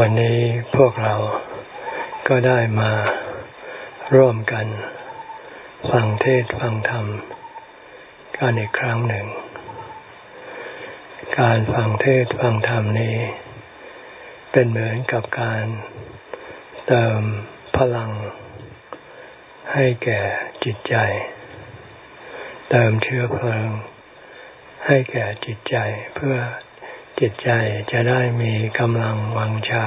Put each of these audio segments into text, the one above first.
วันนี้พวกเราก็ได้มาร่วมกัน ฟังเทศฟังธรรม กันอีกครั้งหนึ่ง การฟังเทศฟังธรรมนี้ เป็นเหมือนกับการเติมพลัง ให้แก่จิตใจ เติมเชื้อเพลิง ให้แก่จิตใจเพื่อ จิตใจจะได้มีกำลังวังชา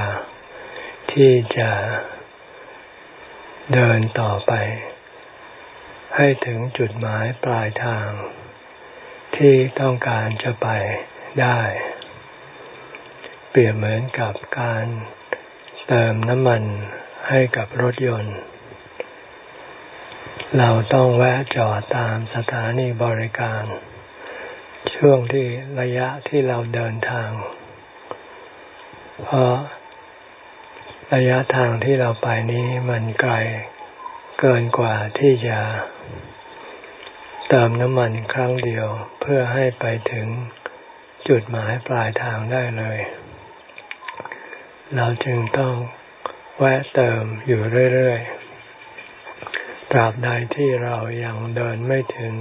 ที่จะเดินต่อไป ให้ถึงจุดหมายปลายทาง ที่ต้องการจะไปได้ เปรียบเหมือนกับการเติมน้ำมันให้กับรถยนต์ เราต้องแวะจอดตามสถานีบริการ ช่วงที่ระยะที่เราเดินทาง เพราะระยะทางที่เราไปนี้มันไกลเกินกว่าที่จะเติมน้ำมันครั้งเดียวเพื่อให้ไปถึงจุดหมายปลายทางได้เลย เราจึงต้องแวะเติมอยู่เรื่อยๆ ตราบใดที่เรายังเดินไม่ถึง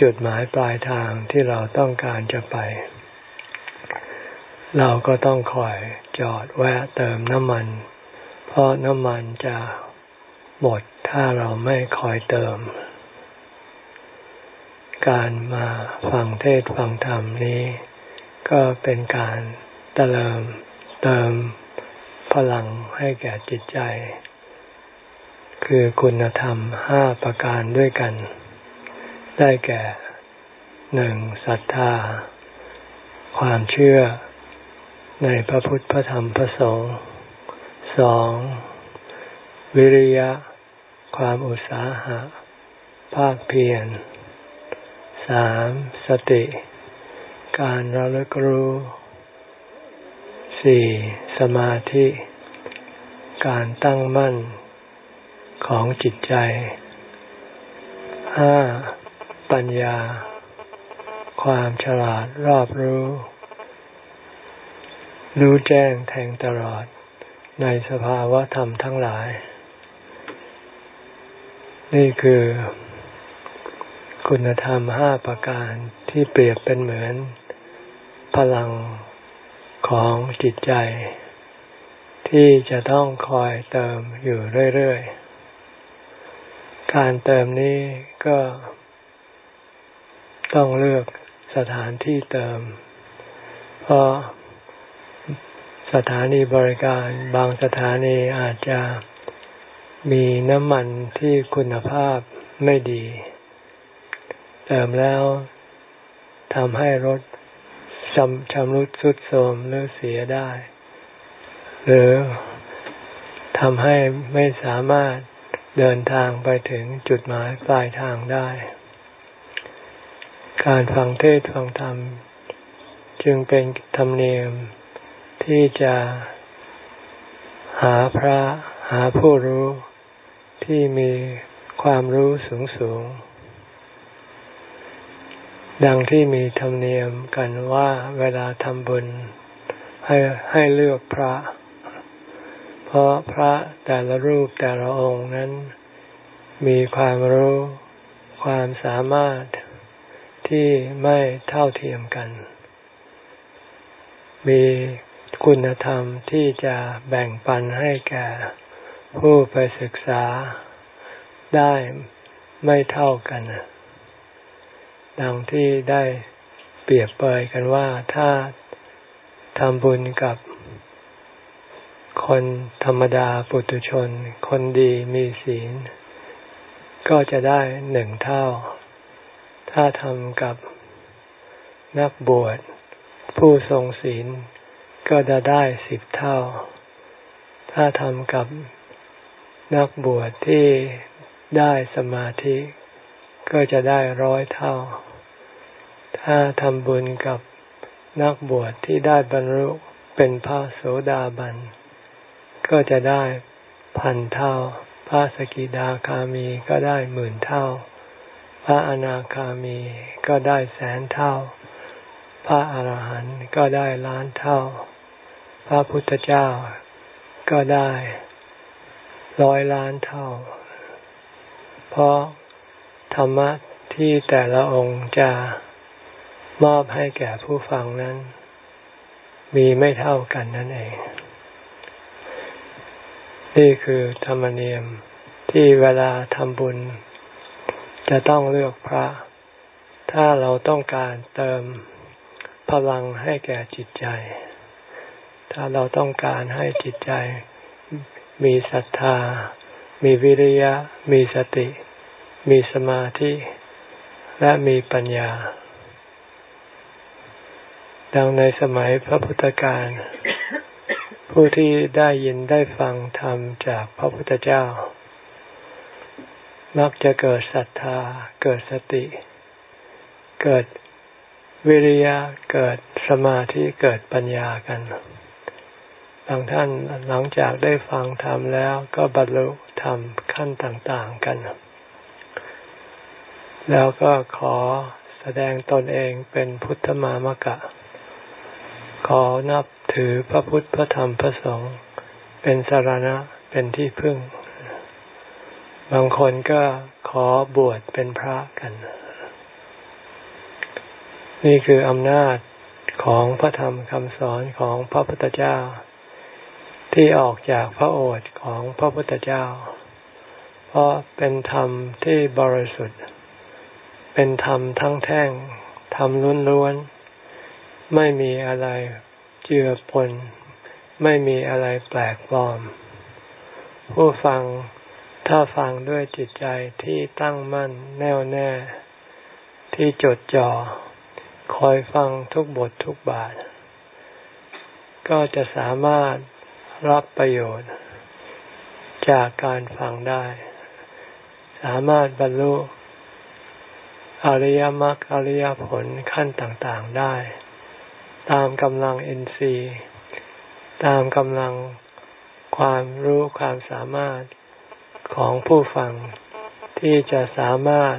จุดหมายปลายทางที่เราต้องการจะไป เราก็ต้องคอยจอดแวะเติมน้ำมัน เพราะน้ำมันจะหมดถ้าเราไม่คอยเติม การมาฟังเทศฟังธรรมนี้ ก็เป็นการเติมเติมพลังให้แก่จิตใจ คือคุณธรรมห้าประการด้วยกัน ได้แก่หนึ่งศรัทธา ความเชื่อในพระพุทธพระธรรมพระสงฆ์สองวิริยะ ความอุตสาหะ ภาคเพียรสามสติ การระลึกรู้สี่สมาธิ การตั้งมั่นของจิตใจห้า ปัญญา ความฉลาดรอบรู้ รู้แจ้งแทงตลอดในสภาวะธรรมทั้งหลาย นี่คือ คุณธรรมห้าประการที่เปรียบเป็นเหมือน พลังของจิตใจ ที่จะต้องคอยเติมอยู่เรื่อยๆ การเติมนี้ก็ ต้องเลือกสถานที่เติม เพราะสถานีบริการบางสถานีอาจจะมีน้ำมันที่คุณภาพไม่ดี เติมแล้วทำให้รถชำชำรุดสุดโทรมหรือเสียได้ หรือทำให้ไม่สามารถเดินทางไปถึงจุดหมายปลายทางได้ การฟังเทศฟังธรรม จึงเป็นธรรมเนียมที่จะหาพระหาผู้รู้ที่มีความรู้สูงสูง ดังที่มีธรรมเนียมกันว่าเวลาทำบุญให้ให้เลือกพระ เพราะพระแต่ละรูปแต่ละองค์นั้น มีความรู้ความสามารถ ที่ไม่เท่าเทียมกัน มีคุณธรรมที่จะแบ่งปันให้แก่ผู้ไปศึกษาได้ไม่เท่ากัน ดังที่ได้เปรียบเปยกันว่าถ้าทำบุญกับคนธรรมดาปุถุชน คนดีมีศีล ก็จะได้หนึ่งเท่า ถ้าทำกับนักบวช ผู้ทรงศีลก็จะได้สิบเท่า ถ้าทำกับนักบวชที่ได้สมาธิ ก็จะได้ร้อยเท่า ถ้าทำบุญกับนักบวชที่ได้บรรลุเป็นพระโสดาบัน ก็จะได้พันเท่า พระสกิดาคามีก็ได้หมื่นเท่า พระอนาคามีก็ได้แสนเท่า พระอาหารหันต์ก็ได้ล้านเท่า พระพุทธเจ้าก็ได้ร้อยล้านเท่า เพราะธรรมะที่แต่ละองค์จะมอบให้แก่ผู้ฟังนั้น มีไม่เท่ากันนั่นเอง นี่คือธรรมเนียมที่เวลาทำบุญ จะต้องเลือกพระ ถ้าเราต้องการเติมพลังให้แก่จิตใจ ถ้าเราต้องการให้จิตใจ มีศรัทธา มีวิริยะ มีสติ มีสมาธิ และมีปัญญา ดังในสมัยพระพุทธการผู้ที่ได้ยินได้ฟังธรรมจากพระพุทธเจ้า มักจะเกิดศรัทธา เกิดสติ เกิดวิริยะ เกิดสมาธิ เกิดปัญญากัน บางท่านหลังจากได้ฟังธรรมแล้วก็บรรลุธรรมขั้นต่างๆกัน แล้วก็ขอแสดงตนเองเป็นพุทธมามกะ ขอนับถือพระพุทธพระธรรมพระสงฆ์เป็นสารณะเป็นที่พึ่ง บางคนก็ขอบวชเป็นพระกัน นี่คืออำนาจของพระธรรมคำสอนของพระพุทธเจ้า ที่ออกจากพระโอษฐ์ของพระพุทธเจ้า เพราะเป็นธรรมที่บริสุทธิ์ เป็นธรรมทั้งแท่งธรรมล้วนๆไม่มีอะไรเจือปนไม่มีอะไรแปลกปลอม ผู้ฟัง ถ้าฟังด้วยจิตใจที่ตั้งมั่นแน่วแน่ ที่จดจ่อ คอยฟังทุกบททุกบาท ก็จะสามารถรับประโยชน์ จากการฟังได้ สามารถบรรลุอริยมรรคอริยผลขั้นต่างๆได้ ตามกำลังเอ็นซีตามกำลังความรู้ความสามารถ ของผู้ฟังที่จะสามารถ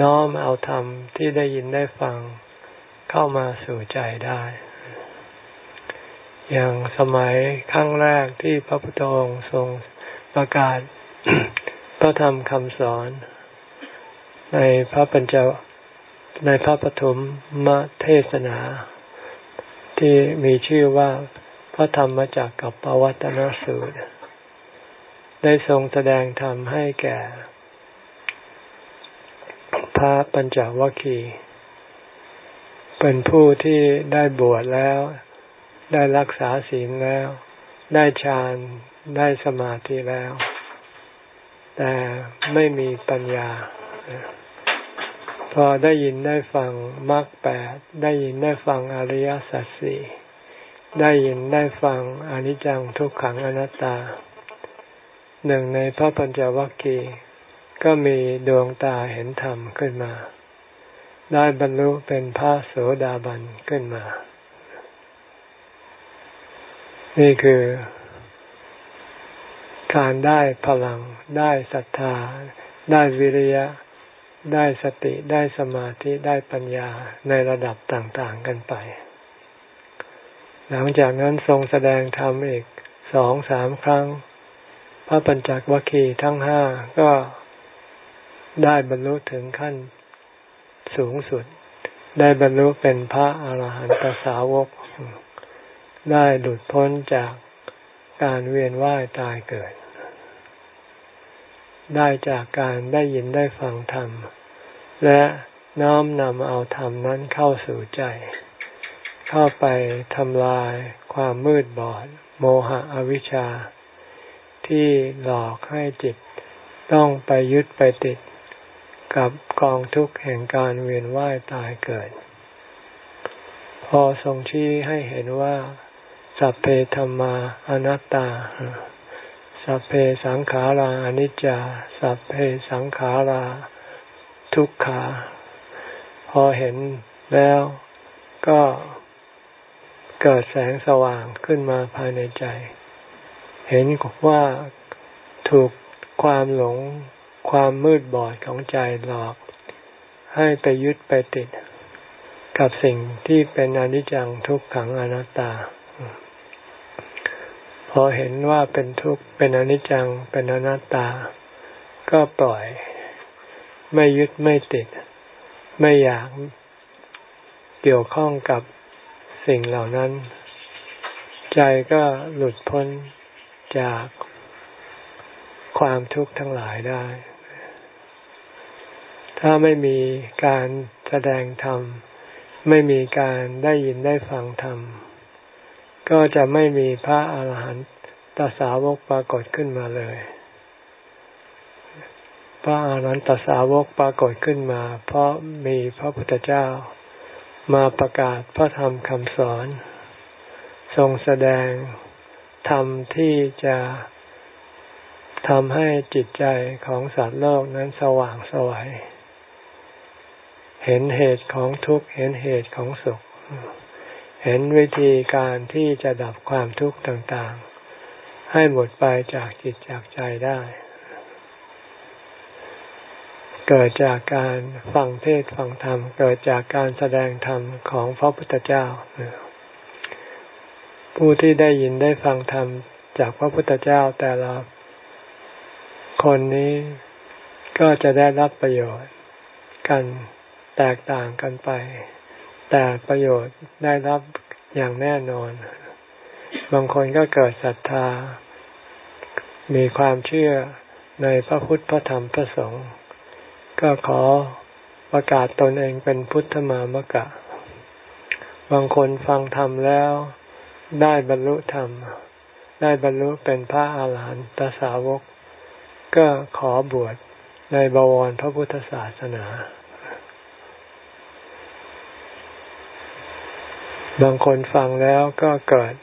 น้อมเอาธรรมที่ได้ยินได้ฟังเข้ามาสู่ใจได้ อย่างสมัยครั้งแรกที่พระพุทธองค์ทรงประกาศพระธรรมคำสอน ในพระปัญจในพระปฐมมเทศนา ที่มีชื่อว่าพระธรรมจากกับปวัตนสูตร ได้ทรงแสดงธรรมให้แก่ พระปัญจวัคคีย์เป็นผู้ที่ได้บวชแล้ว ได้รักษาศีลแล้ว ได้ฌานได้สมาธิแล้ว แต่ไม่มีปัญญา พอได้ยินได้ฟังมรรคแปดได้ยินได้ฟังอริยสัจสี่ได้ยินได้ฟังอนิจจังทุกขังอนัตตา หนึ่งในพระปัญจวัคคีย์ก็มีดวงตาเห็นธรรมขึ้นมา ได้บรรลุเป็นพระโสดาบันขึ้นมา นี่คือการได้พลัง ได้ศรัทธา ได้วิริยะ ได้สติ ได้สมาธิ ได้ปัญญาในระดับต่างๆกันไป หลังจากนั้นทรงแสดงธรรมอีกสองสามครั้ง พระปัญจวัคคีย์ทั้งห้าก็ได้บรรลุถึงขั้นสูงสุด ได้บรรลุเป็นพระอาหารหันตสาวก ได้หลุดพ้นจากการเวียนว่ายตายเกิด ได้จากการได้ยินได้ฟังธรรม และน้อมนำเอาธรรมนั้นเข้าสู่ใจ เข้าไปทำลายความมืดบอด โมหะอวิชชา ที่หลอกให้จิตต้องไปยึดไปติดกับกองทุกข์แห่งการเวียนว่ายตายเกิด พอทรงชี้ให้เห็นว่า สัพเพธรรมาอนัตตา สัพเพสังขาราอนิจจา สัพเพสังขาราทุกขา พอเห็นแล้วก็เกิดแสงสว่างขึ้นมาภายในใจ เห็นว่าถูกความหลงความมืดบอดของใจหลอก ให้ไปยึดไปติด กับสิ่งที่เป็นอนิจจังทุกขังอนัตตา พอเห็นว่าเป็นทุกข์เป็นอนิจจังเป็นอนัตตา ก็ปล่อย ไม่ยึดไม่ติด ไม่อยากเกี่ยวข้องกับสิ่งเหล่านั้น ใจก็หลุดพ้น จากความทุกข์ทั้งหลายได้ ถ้าไม่มีการแสดงธรรม ไม่มีการได้ยินได้ฟังธรรม ก็จะไม่มีพระอาหารหันตสาวกปรากฏขึ้นมาเลย พระอาหารหันตสาวกปรากฏขึ้นมา เพราะมีพระพุทธเจ้ามาประกาศพระธรรมคำสอน ทรงแสดง ธรรมที่จะทำให้จิตใจของสัตว์โลกนั้นสว่างสวัย เห็นเหตุของทุกข์ เห็นเหตุของสุข เห็นวิธีการที่จะดับความทุกข์ต่างๆ ให้หมดไปจากจิตจากใจได้ เกิดจากการฟังเทศฟังธรรม เกิดจากการแสดงธรรมของพระพุทธเจ้า ผู้ที่ได้ยินได้ฟังธรรมจากพระพุทธเจ้าแต่ละคนนี้ก็จะได้รับประโยชน์กันแตกต่างกันไป แต่ประโยชน์ได้รับอย่างแน่นอน บางคนก็เกิดศรัทธา มีความเชื่อในพระพุทธพระธรรมพระสงฆ์ก็ขอประกาศตนเองเป็นพุทธมามกะ บางคนฟังธรรมแล้ว ได้บรรลุธรรม ได้บรรลุเป็นพระอาหารหันตสาวก ก็ขอบวชในบวรพระพุทธศาสนา บางคนฟังแล้วก็เกิด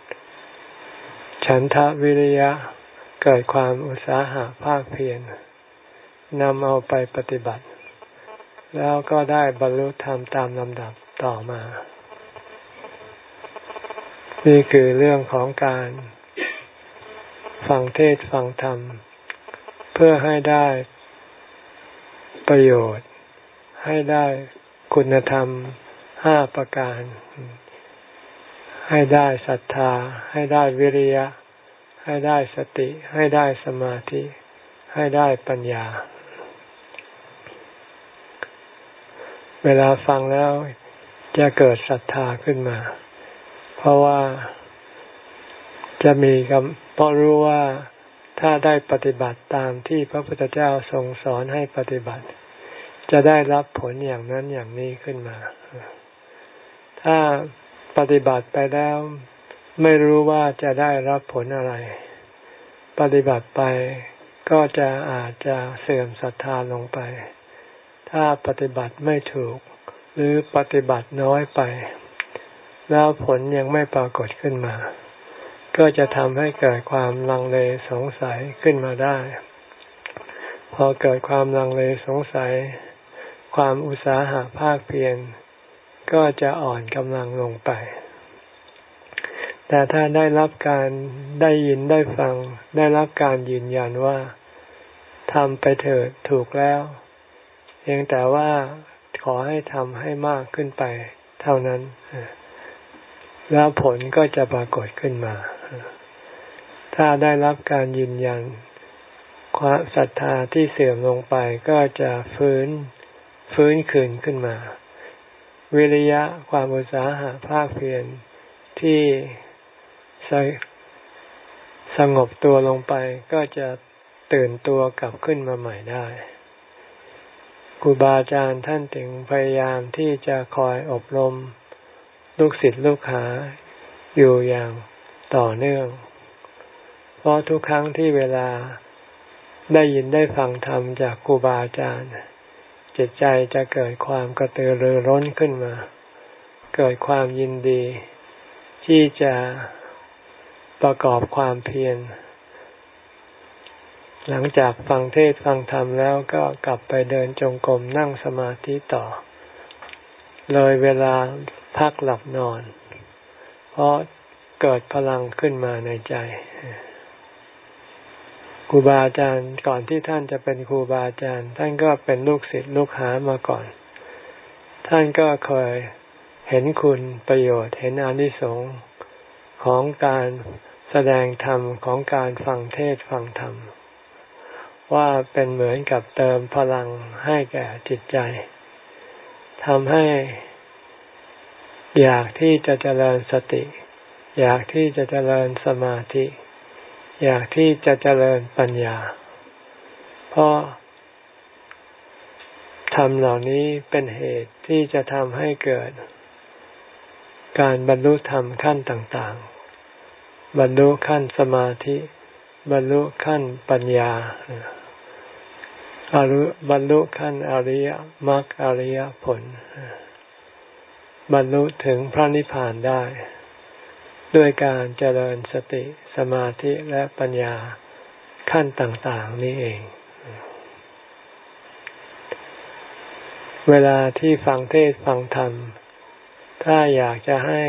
ฉันทะวิริยะ เกิดความอุตสาหะภาคเพียรนำเอาไปปฏิบัติ แล้วก็ได้บรรลุธรรมตามลำดับต่อมา นี่คือเรื่องของการฟังเทศฟังธรรม เพื่อให้ได้ประโยชน์ ให้ได้คุณธรรมห้าประการ ให้ได้ศรัทธา ให้ได้วิริยะ ให้ได้สติ ให้ได้สมาธิ ให้ได้ปัญญา เวลาฟังแล้วจะเกิดศรัทธาขึ้นมา เพราะว่าจะมีคำเพราะรู้ว่าถ้าได้ปฏิบัติตามที่พระพุทธเจ้าทรงสอนให้ปฏิบัติ จะได้รับผลอย่างนั้นอย่างนี้ขึ้นมา ถ้าปฏิบัติไปแล้ว ไม่รู้ว่าจะได้รับผลอะไร ปฏิบัติไปก็จะอาจจะเสื่อมศรัทธาลงไป ถ้าปฏิบัติไม่ถูก หรือปฏิบัติน้อยไป แล้วผลยังไม่ปรากฏขึ้นมา ก็จะทำให้เกิดความลังเลสงสัยขึ้นมาได้ พอเกิดความลังเลสงสัย ความอุตสาหะภาคเพียรก็จะอ่อนกำลังลงไป แต่ถ้าได้รับการได้ยินได้ฟัง ได้รับการยืนยันว่าทำไปเถิดถูกแล้วเพียงแต่ว่าขอให้ทำให้มากขึ้นไป เท่านั้น แล้วผลก็จะปรากฏขึ้นมา ถ้าได้รับการยืนยัน ความศรัทธาที่เสื่อมลงไปก็จะฟื้นฟื้นคืนขึ้นมา วิริยะความอุตสาหะภาคเพียรที่สสงบตัวลงไปก็จะตื่นตัวกลับขึ้นมาใหม่ได้ครูบาอาจารย์ท่านถึงพยายามที่จะคอยอบรม ลูกศิษย์ลูกหาอยู่อย่างต่อเนื่อง เพราะทุกครั้งที่เวลาได้ยินได้ฟังธรรมจากครูบาอาจารย์ จิตใจจะเกิดความกระตือรือร้นขึ้นมา เกิดความยินดี ที่จะประกอบความเพียรหลังจากฟังเทศฟังธรรมแล้วก็กลับไปเดินจงกรมนั่งสมาธิต่อ เลยเวลา พักหลับนอน เพราะเกิดพลังขึ้นมาในใจครูบาอาจารย์ก่อนที่ท่านจะเป็นครูบาอาจารย์ ท่านก็เป็นลูกศิษย์ลูกหามาก่อน ท่านก็เคยเห็นคุณประโยชน์ เห็นอานิสงส์ของการแสดงธรรมของการฟังเทศฟังธรรม ว่าเป็นเหมือนกับเติมพลังให้แก่จิตใจทำให้ อยากที่จะเจริญสติ อยากที่จะเจริญสมาธิ อยากที่จะเจริญปัญญา เพราะธรรมเหล่านี้เป็นเหตุที่จะทำให้เกิด การบรรลุธรรมขั้นต่างๆ บรรลุขั้นสมาธิ บรรลุขั้นปัญญาอรุบรรลุขั้นอริยมรรคอริยผล บรรลุถึงพระนิพพานได้ ด้วยการเจริญสติสมาธิและปัญญาขั้นต่าง ๆ นี้เอง เวลาที่ฟังเทศฟังธรรม ถ้าอยากจะให้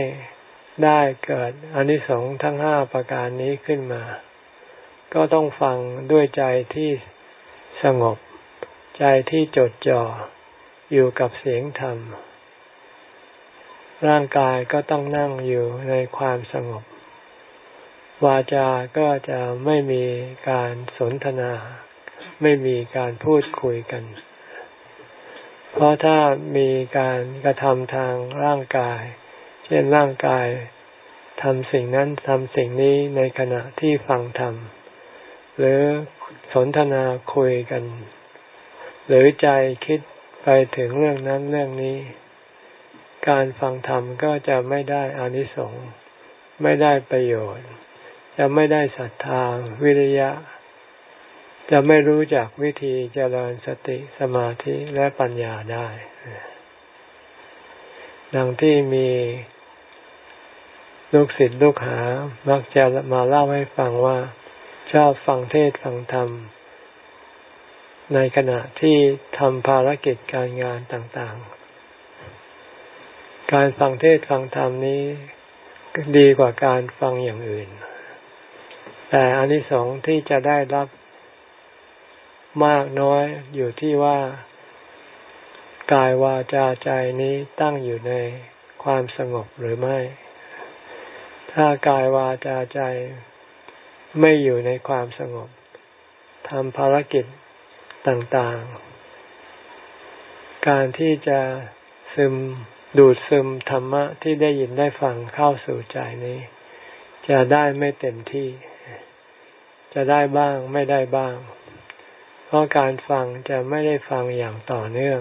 ได้เกิดอนิสงส์ทั้งห้าประการนี้ขึ้นมา ก็ต้องฟังด้วยใจที่สงบ ใจที่จดจ่ออยู่กับเสียงธรรม ร่างกายก็ต้องนั่งอยู่ในความสงบ วาจาก็จะไม่มีการสนทนา ไม่มีการพูดคุยกัน เพราะถ้ามีการกระทำทางร่างกาย เช่นร่างกายทำสิ่งนั้นทำสิ่งนี้ในขณะที่ฟังธรรม หรือสนทนาคุยกัน หรือใจคิดไปถึงเรื่องนั้นเรื่องนี้ การฟังธรรมก็จะไม่ได้อานิสงส์ไม่ได้ประโยชน์ จะไม่ได้ศรัทธาวิริยะ จะไม่รู้จักวิธีเจริญสติสมาธิและปัญญาได้ ดังที่มีลูกศิษย์ลูกหา มักจะมาเล่าให้ฟังว่าชอบฟังเทศฟังธรรม ในขณะที่ทำภารกิจการงานต่างๆ การฟังเทศฟังธรรมนี้ดีกว่าการฟังอย่างอื่น แต่อนนิสงส์ที่จะได้รับมากน้อยอยู่ที่ว่ากายวาจาใจนี้ตั้งอยู่ในความสงบหรือไม่ ถ้ากายวาจาใจไม่อยู่ในความสงบทำภารกิจต่าง ๆ การที่จะซึม ดูดซึมธรรมะที่ได้ยินได้ฟังเข้าสู่ใจนี้ จะได้ไม่เต็มที่ จะได้บ้างไม่ได้บ้าง เพราะการฟังจะไม่ได้ฟังอย่างต่อเนื่อง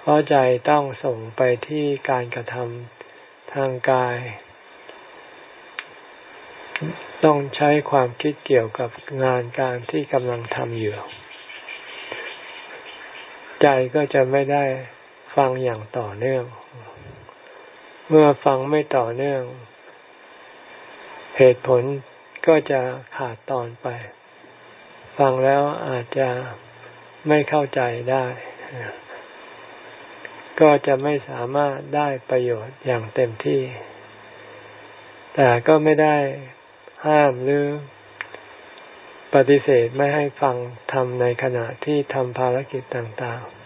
เพราะใจต้องส่งไปที่การกระทำทางกาย ต้องใช้ความคิดเกี่ยวกับงานการที่กำลังทำอยู่ ใจก็จะไม่ได้ ฟังอย่างต่อเนื่อง เมื่อฟังไม่ต่อเนื่อง เหตุผลก็จะขาดตอนไป ฟังแล้วอาจจะไม่เข้าใจได้ ก็จะไม่สามารถได้ประโยชน์อย่างเต็มที่ แต่ก็ไม่ได้ห้ามหรือปฏิเสธไม่ให้ฟังทำในขณะที่ทำภารกิจต่างๆ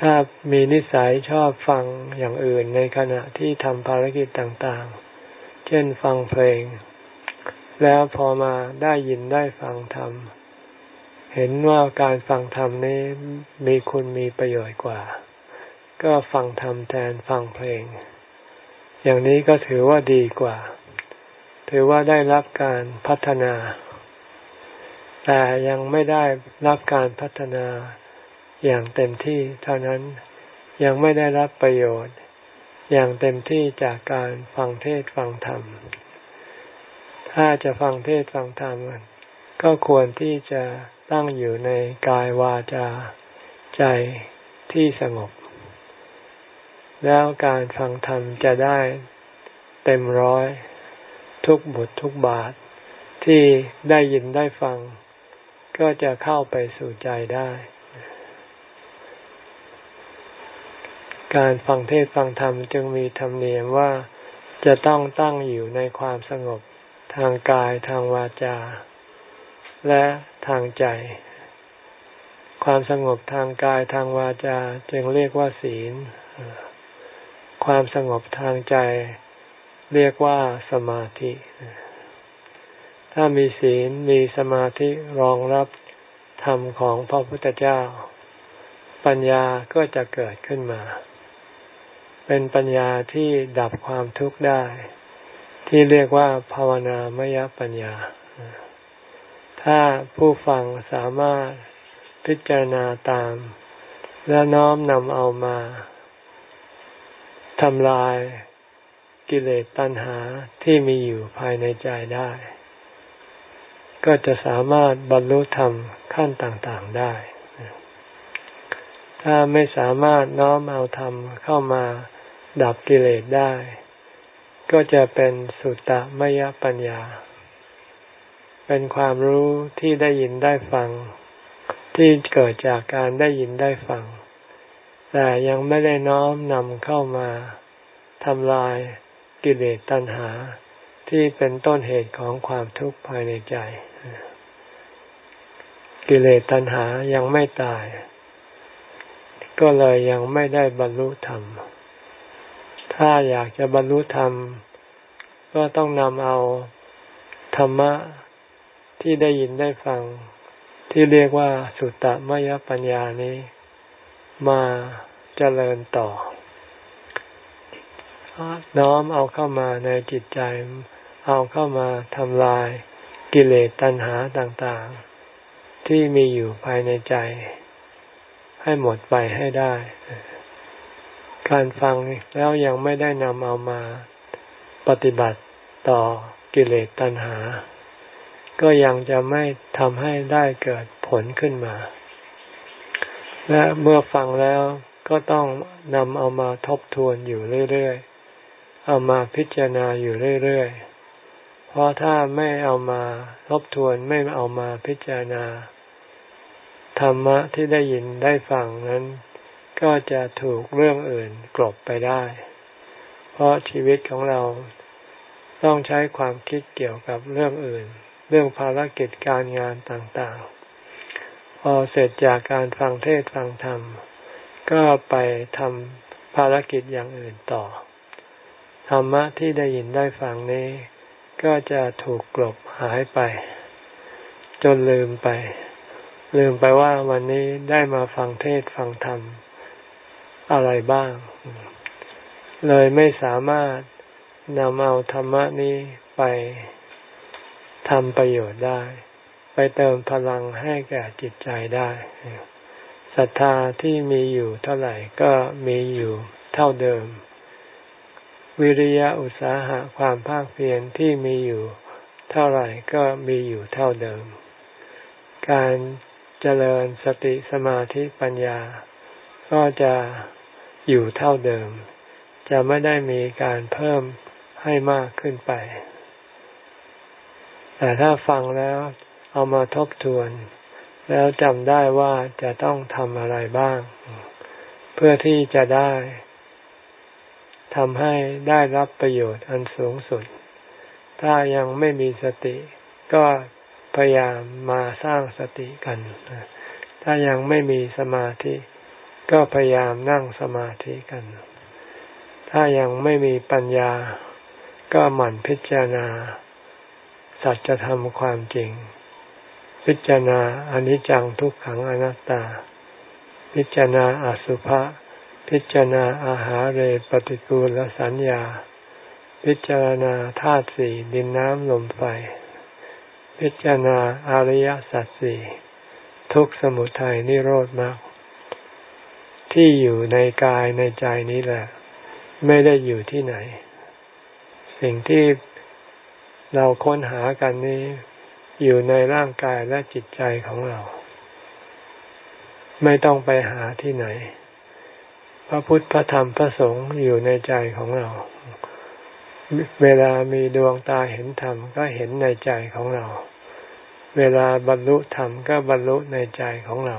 ถ้ามีนิสัยชอบฟังอย่างอื่นในขณะที่ทำภารกิจต่างๆ เช่นฟังเพลง แล้วพอมาได้ยินได้ฟังธรรม เห็นว่าการฟังธรรมนี้มีคุณมีประโยชน์กว่า ก็ฟังธรรมแทนฟังเพลง อย่างนี้ก็ถือว่าดีกว่า ถือว่าได้รับการพัฒนา แต่ยังไม่ได้รับการพัฒนา อย่างเต็มที่เท่านั้นยังไม่ได้รับประโยชน์ อย่างเต็มที่จากการฟังเทศฟังธรรม ถ้าจะฟังเทศฟังธรรม ก็ควรที่จะตั้งอยู่ในกายวาจาใจที่สงบ แล้วการฟังธรรมจะได้เต็มร้อยทุกบททุกบาทที่ได้ยินได้ฟัง ก็จะเข้าไปสู่ใจได้ การฟังเทศฟังธรรมจึงมีธรรมเนียมว่าจะต้องตั้งอยู่ในความสงบทางกายทางวาจา และทางใจ ความสงบทางกายทางวาจาจึงเรียกว่าศีล ความสงบทางใจ เรียกว่าสมาธิ ถ้ามีศีลมีสมาธิรองรับธรรมของพระพุทธเจ้า ปัญญาก็จะเกิดขึ้นมา เป็นปัญญาที่ดับความทุกข์ได้ ที่เรียกว่าภาวนามยปัญญา ถ้าผู้ฟังสามารถพิจารณาตาม และน้อมนำเอามาทำลายกิเลสตัณหาที่มีอยู่ภายในใจได้ ก็จะสามารถบรรลุธรรมขั้นต่างๆได้ ถ้าไม่สามารถน้อมเอาธรรมเข้ามา ดับกิเลสได้ ก็จะเป็นสุตตะมยปัญญา เป็นความรู้ที่ได้ยินได้ฟัง ที่เกิดจากการได้ยินได้ฟัง แต่ยังไม่ได้น้อมนำเข้ามาทำลายกิเลสตัณหาที่เป็นต้นเหตุของความทุกข์ภายในใจ กิเลสตัณหายังไม่ตาย ก็เลยยังไม่ได้บรรลุธรรม ถ้าอยากจะบรรลุธรรม ก็ต้องนำเอาธรรมะที่ได้ยินได้ฟัง ที่เรียกว่าสุตตมยปัญญานี้ มาเจริญต่อ น้อมเอาเข้ามาในจิตใจ เอาเข้ามาทำลายกิเลสตัณหาต่างๆ ที่มีอยู่ภายในใจ ให้หมดไปให้ได้ การฟังแล้วยังไม่ได้นำเอามาปฏิบัติต่อกิเลสตัณหา ก็ยังจะไม่ทำให้ได้เกิดผลขึ้นมา และเมื่อฟังแล้วก็ต้องนำเอามาทบทวนอยู่เรื่อยๆ เอามาพิจารณาอยู่เรื่อยๆ เพราะถ้าไม่เอามาทบทวนไม่เอามาพิจารณา ธรรมะที่ได้ยินได้ฟังนั้น ก็จะถูกเรื่องอื่นกลบไปได้ เพราะชีวิตของเราต้องใช้ความคิดเกี่ยวกับเรื่องอื่น เรื่องภารกิจการงานต่างๆ พอเสร็จจากการฟังเทศฟังธรรม ก็ไปทำภารกิจอย่างอื่นต่อ ธรรมะที่ได้ยินได้ฟังนี้ ก็จะถูกกลบหายไป จนลืมไป ลืมไปว่าวันนี้ได้มาฟังเทศฟังธรรม อะไรบ้าง เลยไม่สามารถนำเอาธรรมะนี้ไปทำประโยชน์ได้ ไปเติมพลังให้แก่จิตใจได้ศรัทธาที่มีอยู่เท่าไหร่ก็มีอยู่เท่าเดิม วิริยะอุตสาหะความภาคเพียรที่มีอยู่เท่าไหร่ก็มีอยู่เท่าเดิม การเจริญสติสมาธิปัญญา ก็จะ อยู่เท่าเดิม จะไม่ได้มีการเพิ่มให้มากขึ้นไป แต่ถ้าฟังแล้วเอามาทบทวน แล้วจำได้ว่าจะต้องทำอะไรบ้าง เพื่อที่จะได้ทำให้ได้รับประโยชน์อันสูงสุด ถ้ายังไม่มีสติก็พยายามมาสร้างสติกัน ถ้ายังไม่มีสมาธิ ก็พยายามนั่งสมาธิกัน ถ้ายังไม่มีปัญญา ก็หมั่นพิจารณา สัจธรรมความจริง พิจารณาอนิจจังทุกขังอนัตตา พิจารณาอสุภะ พิจารณาอาหารเรปฏิกูลสัญญา พิจารณาธาตุสี่ดินน้ำลมไฟ พิจารณาอริยสัจสี่ทุกสมุทัยนิโรธมาก ที่อยู่ในกายในใจนี้แหละ ไม่ได้อยู่ที่ไหน สิ่งที่เราค้นหากันนี้อยู่ในร่างกายและจิตใจของเรา ไม่ต้องไปหาที่ไหน พระพุทธพระธรรมพระสงฆ์อยู่ในใจของเรา เวลามีดวงตาเห็นธรรมก็เห็นในใจของเรา เวลาบรรลุธรรมก็บรรลุในใจของเรา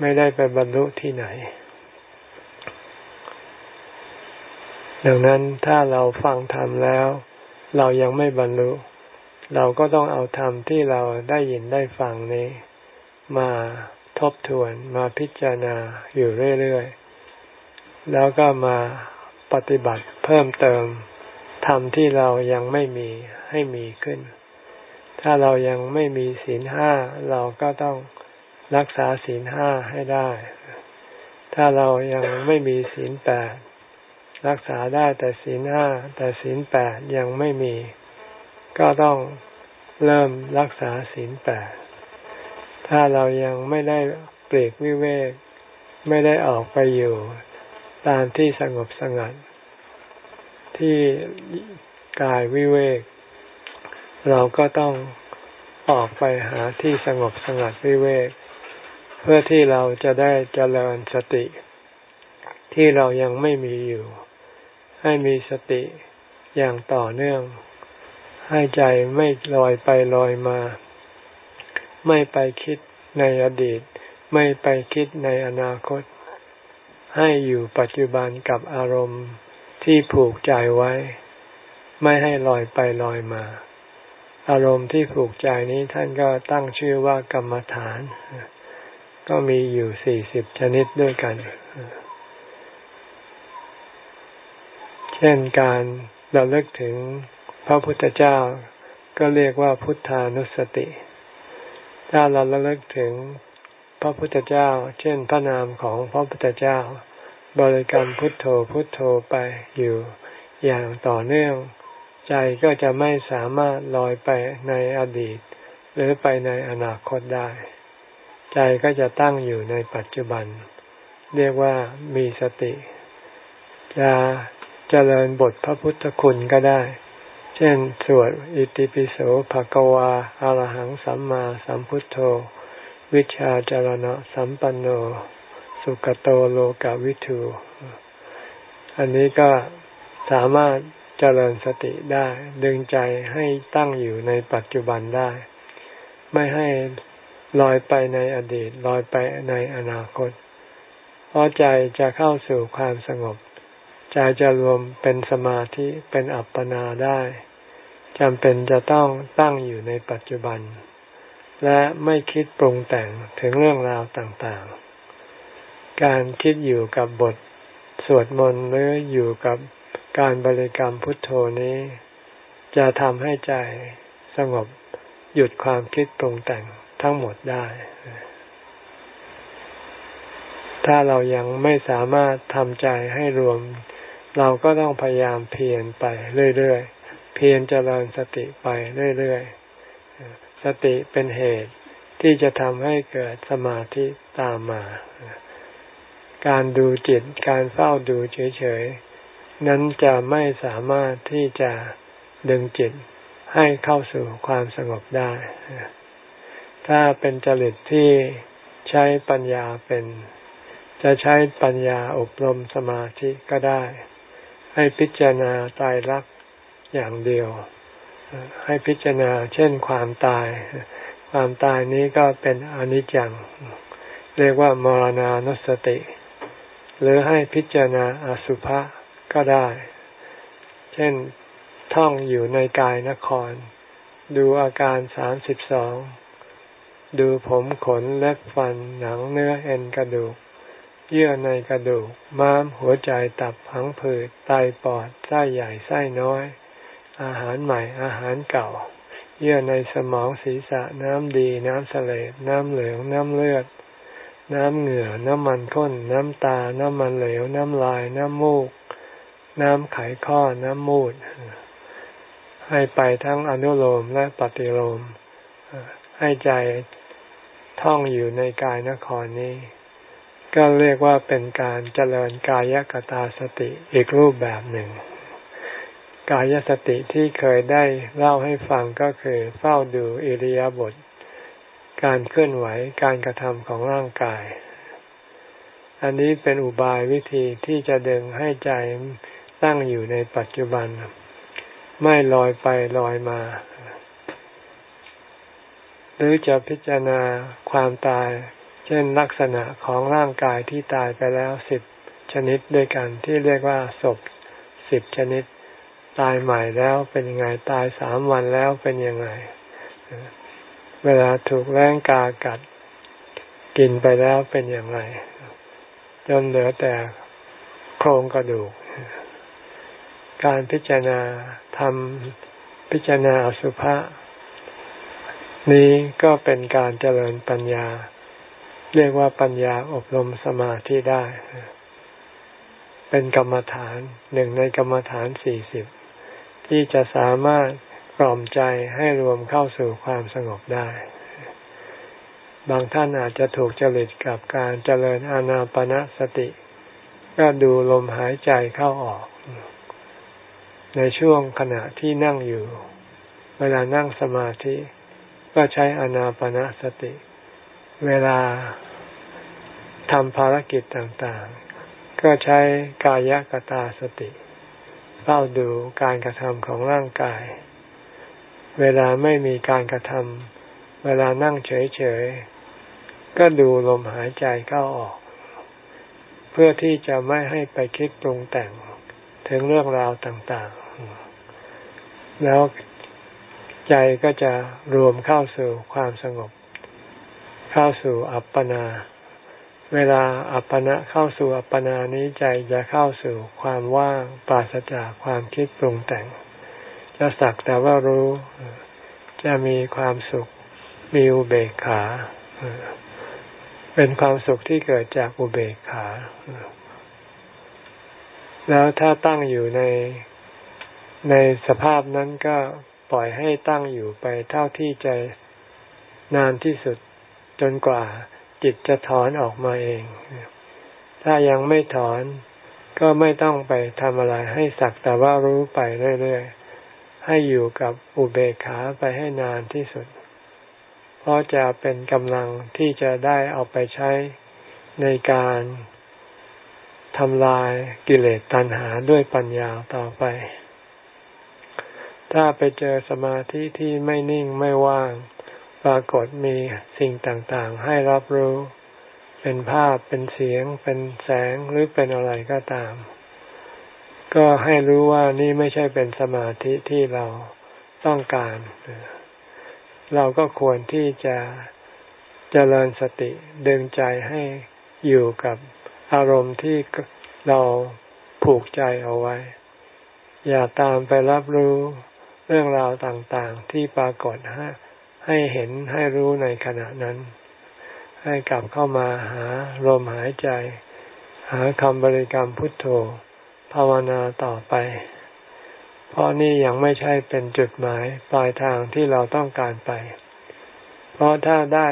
ไม่ได้ไปบรรลุที่ไหน ดังนั้นถ้าเราฟังธรรมแล้ว เรายังไม่บรรลุ เราก็ต้องเอาธรรมที่เราได้ยินได้ฟังนี้ มาทบทวนมาพิจารณาอยู่เรื่อยๆ แล้วก็มาปฏิบัติเพิ่มเติมทำที่เรายังไม่มีให้มีขึ้น ถ้าเรายังไม่มีศีลห้าเราก็ต้อง รักษาศีลห้าให้ได้ ถ้าเรายังไม่มีศีลแปดรักษาได้แต่ศีลห้าแต่ศีลแปดยังไม่มี ก็ต้องเริ่มรักษาศีลแปดถ้าเรายังไม่ได้เปลีกวิเวก ไม่ได้ออกไปอยู่ ตามที่สงบสงัด ที่กายวิเวก เราก็ต้องออกไปหาที่สงบสงัดวิเวก เพื่อที่เราจะได้เจริญสติ ที่เรายังไม่มีอยู่ ให้มีสติอย่างต่อเนื่อง ให้ใจไม่ลอยไปลอยมา ไม่ไปคิดในอดีต ไม่ไปคิดในอนาคต ให้อยู่ปัจจุบันกับอารมณ์ที่ผูกใจไว้ ไม่ให้ลอยไปลอยมา อารมณ์ที่ผูกใจนี้ท่านก็ตั้งชื่อว่ากรรมฐาน ก็มีอยู่สี่สิบชนิดด้วยกัน เช่นการเราเลิกถึงพระพุทธเจ้า ก็เรียกว่าพุทธานุสติ ถ้าเราระลึกถึงพระพุทธเจ้า เช่นพระนามของพระพุทธเจ้า บริกรรมพุทโธพุทโธไปอยู่อย่างต่อเนื่อง ใจก็จะไม่สามารถลอยไปในอดีต หรือไปในอนาคตได้ ใจก็จะตั้งอยู่ในปัจจุบัน เรียกว่ามีสติ จะเจริญบทพระพุทธคุณก็ได้ เช่น สวดอิติปิโสภะกวาอารหังสัมมาสัมพุทโธ วิชาจารณะสัมปันโน สุกโตโลกาวิทูอันนี้ก็สามารถเจริญสติได้ ดึงใจให้ตั้งอยู่ในปัจจุบันได้ ไม่ให้ ลอยไปในอดีตลอยไปในอนาคต เพราะใจจะเข้าสู่ความสงบ ใจจะรวมเป็นสมาธิเป็นอัปปนาได้จำเป็นจะต้องตั้งอยู่ในปัจจุบัน และไม่คิดปรุงแต่งถึงเรื่องราวต่างๆ การคิดอยู่กับบทสวดมนต์หรืออยู่กับการบริกรรมพุทโธนี้ จะทำให้ใจสงบหยุดความคิดปรุงแต่ง ทั้งหมดได้ ถ้าเรายังไม่สามารถทำใจให้รวม เราก็ต้องพยายามเพียรไปเรื่อยๆ เพียรเจริญสติไปเรื่อยๆ สติเป็นเหตุที่จะทำให้เกิดสมาธิตามมา การดูจิต การเฝ้าดูเฉยๆ นั้นจะไม่สามารถที่จะดึงจิตให้เข้าสู่ความสงบได้ ถ้าเป็นจริตที่ใช้ปัญญาเป็น จะใช้ปัญญาอบรมสมาธิก็ได้ ให้พิจารณาตายรักอย่างเดียว ให้พิจารณาเช่นความตาย ความตายนี้ก็เป็นอนิจจัง เรียกว่ามรณานุสติ หรือให้พิจารณาอสุภะก็ได้ เช่นท่องอยู่ในกายนคร ดูอาการสามสิบสอง ดูผมขนเล็บฟันหนังเนื้อเอ็นกระดูก เยื่อในกระดูก ม้ามหัวใจตับผังผืดไตปอดไส้ใหญ่ไส้น้อย อาหารใหม่อาหารเก่า เยื่อในสมองศีรษะน้ำดีน้ำเสลดน้ำเหลืองน้ำเลือด น้ำเหงื่อ น้ำมันข้น น้ำตา น้ำมันเหลว น้ำลาย น้ำมูก น้ำไขข้อ น้ำมูด ให้ไปทั้งอนุโลมและปฏิโลมให้ใจ ท่องอยู่ในกายนครนี้ ก็เรียกว่าเป็นการเจริญกายกตาสติอีกรูปแบบหนึ่ง กายสติที่เคยได้เล่าให้ฟังก็คือเฝ้าดูอิริยาบถการเคลื่อนไหวการกระทำของร่างกาย อันนี้เป็นอุบายวิธีที่จะดึงให้ใจตั้งอยู่ในปัจจุบัน ไม่ลอยไปลอยมา รือจะพิจารณาความตาย เช่นลักษณะของร่างกายที่ตายไปแล้วสิบชนิดด้วยกันที่เรียกว่าศพสิบชนิด ตายใหม่แล้วเป็นยังไงตายสามวันแล้วเป็นยังไง เวลาถูกแรงกากัดกินไปแล้วเป็นอย่างไร จนเหลือแต่โครงกระดูก การพิจารณาทำพิจารณาอสุภะ นี้ก็เป็นการเจริญปัญญา เรียกว่าปัญญาอบรมสมาธิได้ เป็นกรรมฐานหนึ่งในกรรมฐานสี่สิบที่จะสามารถกล่อมใจให้รวมเข้าสู่ความสงบได้ บางท่านอาจจะถูกจริตกับการเจริญอานาปณะสติ ก็ดูลมหายใจเข้าออก ในช่วงขณะที่นั่งอยู่ เวลานั่งสมาธิ ก็ใช้อนาปณะสติ เวลาทำภารกิจต่างๆ ก็ใช้กายกตาสติเฝ้าดูการกระทำของร่างกาย เวลาไม่มีการกระทำเวลานั่งเฉยๆ ก็ดูลมหายใจเข้าออก เพื่อที่จะไม่ให้ไปคิดปรุงแต่งถึงเรื่องราวต่างๆ แล้ว ใจก็จะรวมเข้าสู่ความสงบ เข้าสู่อัปปนา เวลาอัปปนะเข้าสู่อัปปนานี้ใจจะเข้าสู่ความว่างปราศจากความคิดปรุงแต่ง จะสักแต่ว่ารู้ จะมีความสุขมีอุเบกขา เป็นความสุขที่เกิดจากอุเบกขา แล้วถ้าตั้งอยู่ในในสภาพนั้นก็ ปล่อยให้ตั้งอยู่ไปเท่าที่ใจนานที่สุดจนกว่าจิตจะถอนออกมาเอง ถ้ายังไม่ถอนก็ไม่ต้องไปทำอะไรให้สักแต่ว่ารู้ไปเรื่อยๆ ให้อยู่กับอุเบกขาไปให้นานที่สุด เพราะจะเป็นกำลังที่จะได้เอาไปใช้ในการทำลายกิเลสตัณหาด้วยปัญญาต่อไป ถ้าไปเจอสมาธิที่ไม่นิ่งไม่ว่าง ปรากฏมีสิ่งต่างๆ ให้รับรู้ เป็นภาพเป็นเสียง เป็นแสงหรือเป็นอะไรก็ตาม ก็ให้รู้ว่านี่ไม่ใช่เป็นสมาธิที่เราต้องการ เราก็ควรที่จะเจริญสติดึงใจให้อยู่กับอารมณ์ที่เราผูกใจเอาไว้ อย่าตามไปรับรู้ เรื่องราวต่างๆที่ปรากฏให้เห็นให้รู้ในขณะนั้น ให้กลับเข้ามาหาลมหายใจ หาคำบริกรรมพุทโธ ภาวนาต่อไป เพราะนี่ยังไม่ใช่เป็นจุดหมายปลายทางที่เราต้องการไป เพราะถ้าได้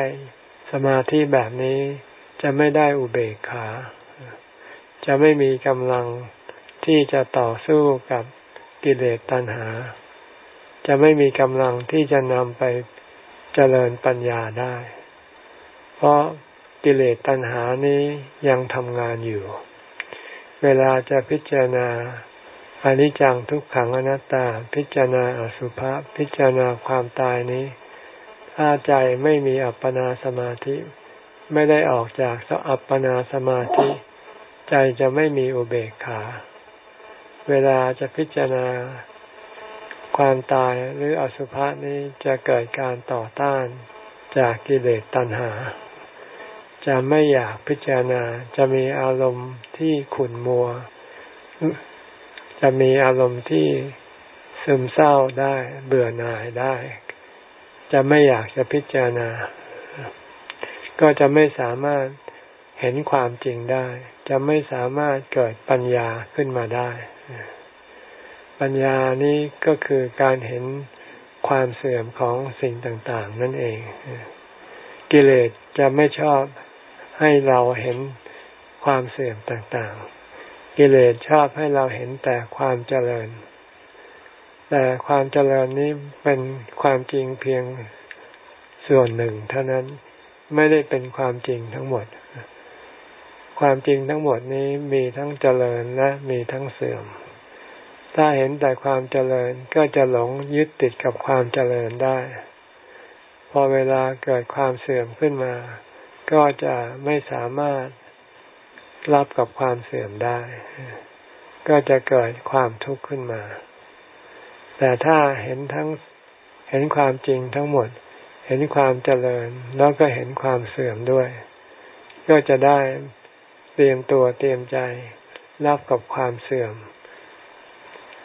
สมาธิแบบนี้จะไม่ได้อุเบกขา จะไม่มีกำลังที่จะต่อสู้กับกิเลสตัณหา จะไม่มีกำลังที่จะนำไปเจริญปัญญาได้ เพราะกิเลสตัณหานี้ยังทำงานอยู่ เวลาจะพิจารณาอนิจจังทุกขังอนัตตา พิจารณาอสุภะพิจารณาความตายนี้ ถ้าใจไม่มีอัปปนาสมาธิ ไม่ได้ออกจากสอัปปนาสมาธิ ใจจะไม่มีอุเบกขา เวลาจะพิจารณา ความตายหรืออสุภะนี้จะเกิดการต่อต้านจากกิเลสตัณหา จะไม่อยากพิจารณาจะมีอารมณ์ที่ขุ่นมัว จะมีอารมณ์ที่ซึมเศร้าได้เบื่อหน่ายได้ จะไม่อยากจะพิจารณา ก็จะไม่สามารถเห็นความจริงได้ จะไม่สามารถเกิดปัญญาขึ้นมาได้ ปัญญานี้ก็คือการเห็นความเสื่อมของสิ่งต่าง ๆ นั่นเอง กิเลสจะไม่ชอบให้เราเห็นความเสื่อมต่างๆ กิเลสชอบให้เราเห็นแต่ความเจริญ แต่ความเจริญนี้เป็นความจริงเพียงส่วนหนึ่ง เท่านั้นไม่ได้เป็นความจริงทั้งหมด ความจริงทั้งหมดนี้มีทั้งเจริญและมีทั้งเสื่อม ถ้าเห็นแต่ความเจริญก็จะหลงยึดติดกับความเจริญได้ พอเวลาเกิดความเสื่อมขึ้นมา ก็จะไม่สามารถรับกับความเสื่อมได้ ก็จะเกิดความทุกข์ขึ้นมา แต่ถ้าเห็นทั้งเห็นความจริงทั้งหมด เห็นความเจริญแล้วก็เห็นความเสื่อมด้วย ก็จะได้เตรียมตัวเตรียมใจรับกับความเสื่อม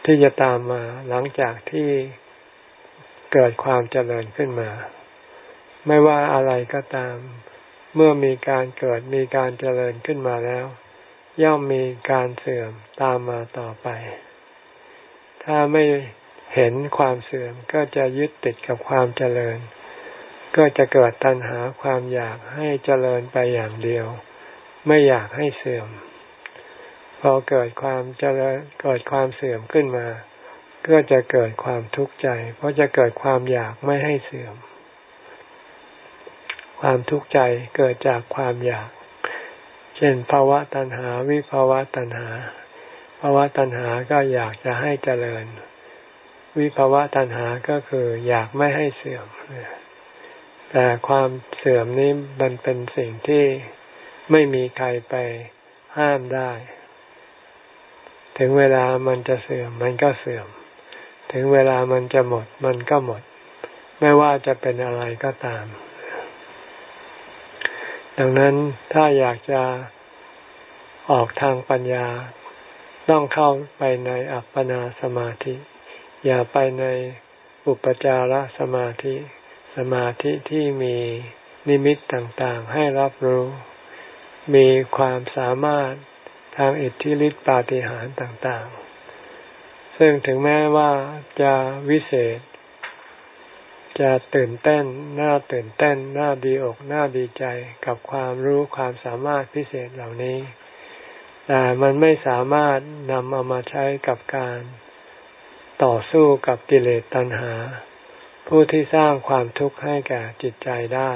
ที่จะตามมาหลังจากที่เกิดความเจริญขึ้นมา ไม่ว่าอะไรก็ตาม เมื่อมีการเกิดมีการเจริญขึ้นมาแล้ว ย่อมมีการเสื่อมตามมาต่อไป ถ้าไม่เห็นความเสื่อมก็จะยึดติดกับความเจริญ ก็จะเกิดตัณหาความอยากให้เจริญไปอย่างเดียว ไม่อยากให้เสื่อม อเกิดความเจริญเกิดความเสื่อมขึ้นมา ก็จะเกิดความทุกข์ใจ เพราะจะเกิดความอยากไม่ให้เสื่อม ความทุกข์ใจเกิดจากความอยาก เช่นภาวะตัณหาวิภาวะตัณหาภาวะตัณหาก็อยากจะให้เจริญ วิภาวะตัณหาก็คืออยากไม่ให้เสื่อม แต่ความเสื่อมนี้มันเป็นสิ่งที่ไม่มีใครไปห้ามได้ ถึงเวลามันจะเสื่อมมันก็เสื่อม ถึงเวลามันจะหมดมันก็หมด ไม่ว่าจะเป็นอะไรก็ตาม ดังนั้นถ้าอยากจะออกทางปัญญาต้องเข้าไปในอัปปนาสมาธิ อย่าไปในอุปจารสมาธิ สมาธิที่มีนิมิตต่างๆให้รับรู้ มีความสามารถ ทางอิทธิฤทธิปาฏิหาริย์ต่างๆ ซึ่งถึงแม้ว่าจะวิเศษ จะตื่นเต้น น่าตื่นเต้น น่าดีอกน่าดีใจกับความรู้ความสามารถพิเศษเหล่านี้ แต่มันไม่สามารถนำเอามาใช้กับการต่อสู้กับกิเลสตัณหา ผู้ที่สร้างความทุกข์ให้แก่จิตใจได้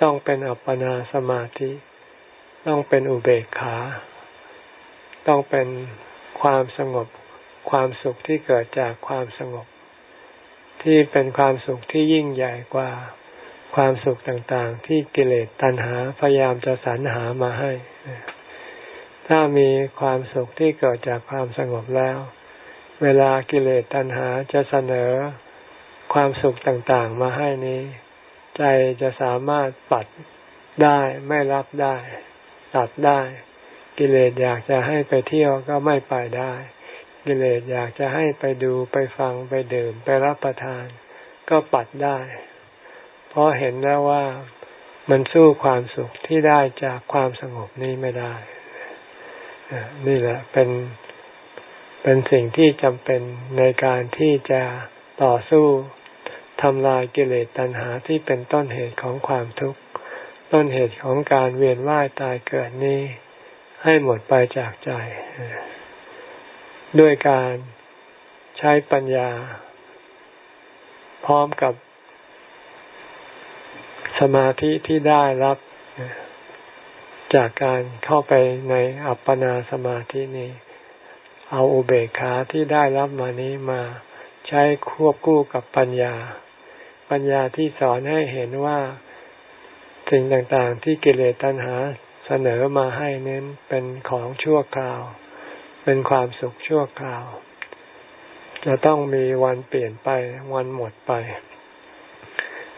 ต้องเป็นอัปปนาสมาธิ ต้องเป็นอุเบกขา ต้องเป็นความสงบ ความสุขที่เกิดจากความสงบ ที่เป็นความสุขที่ยิ่งใหญ่กว่าความสุขต่างๆ ที่กิเลสตัณหาพยายามจะสรรหามาให้ ถ้ามีความสุขที่เกิดจากความสงบแล้ว เวลากิเลสตัณหาจะเสนอความสุขต่างๆ มาให้นี้ ใจจะสามารถปัดได้ไม่รับได้ ตัดได้ กิเลสอยากจะให้ไปเที่ยวก็ไม่ไปได้ กิเลสอยากจะให้ไปดูไปฟังไปดื่มไปรับประทาน ก็ปัดได้ เพราะเห็นแล้วว่ามันสู้ความสุขที่ได้จากความสงบนี้ไม่ได้ นี่แหละเป็นเป็นสิ่งที่จำเป็นในการที่จะต่อสู้ทำลายกิเลสตัณหาที่เป็นต้นเหตุของความทุกข์ ต้นเหตุของการเวียนว่ายตายเกิดนี้ ให้หมดไปจากใจ ด้วยการใช้ปัญญา พร้อมกับสมาธิที่ได้รับจากการเข้าไปในอัปปนาสมาธินี้ เอาอุเบกขาที่ได้รับมานี้มาใช้ควบคู่กับปัญญา ปัญญาที่สอนให้เห็นว่า สิ่งต่างๆ ที่กิเลสตัณหาเสนอมาให้เน้นเป็นของชั่วคราว เป็นความสุขชั่วคราว จะต้องมีวันเปลี่ยนไปวันหมดไป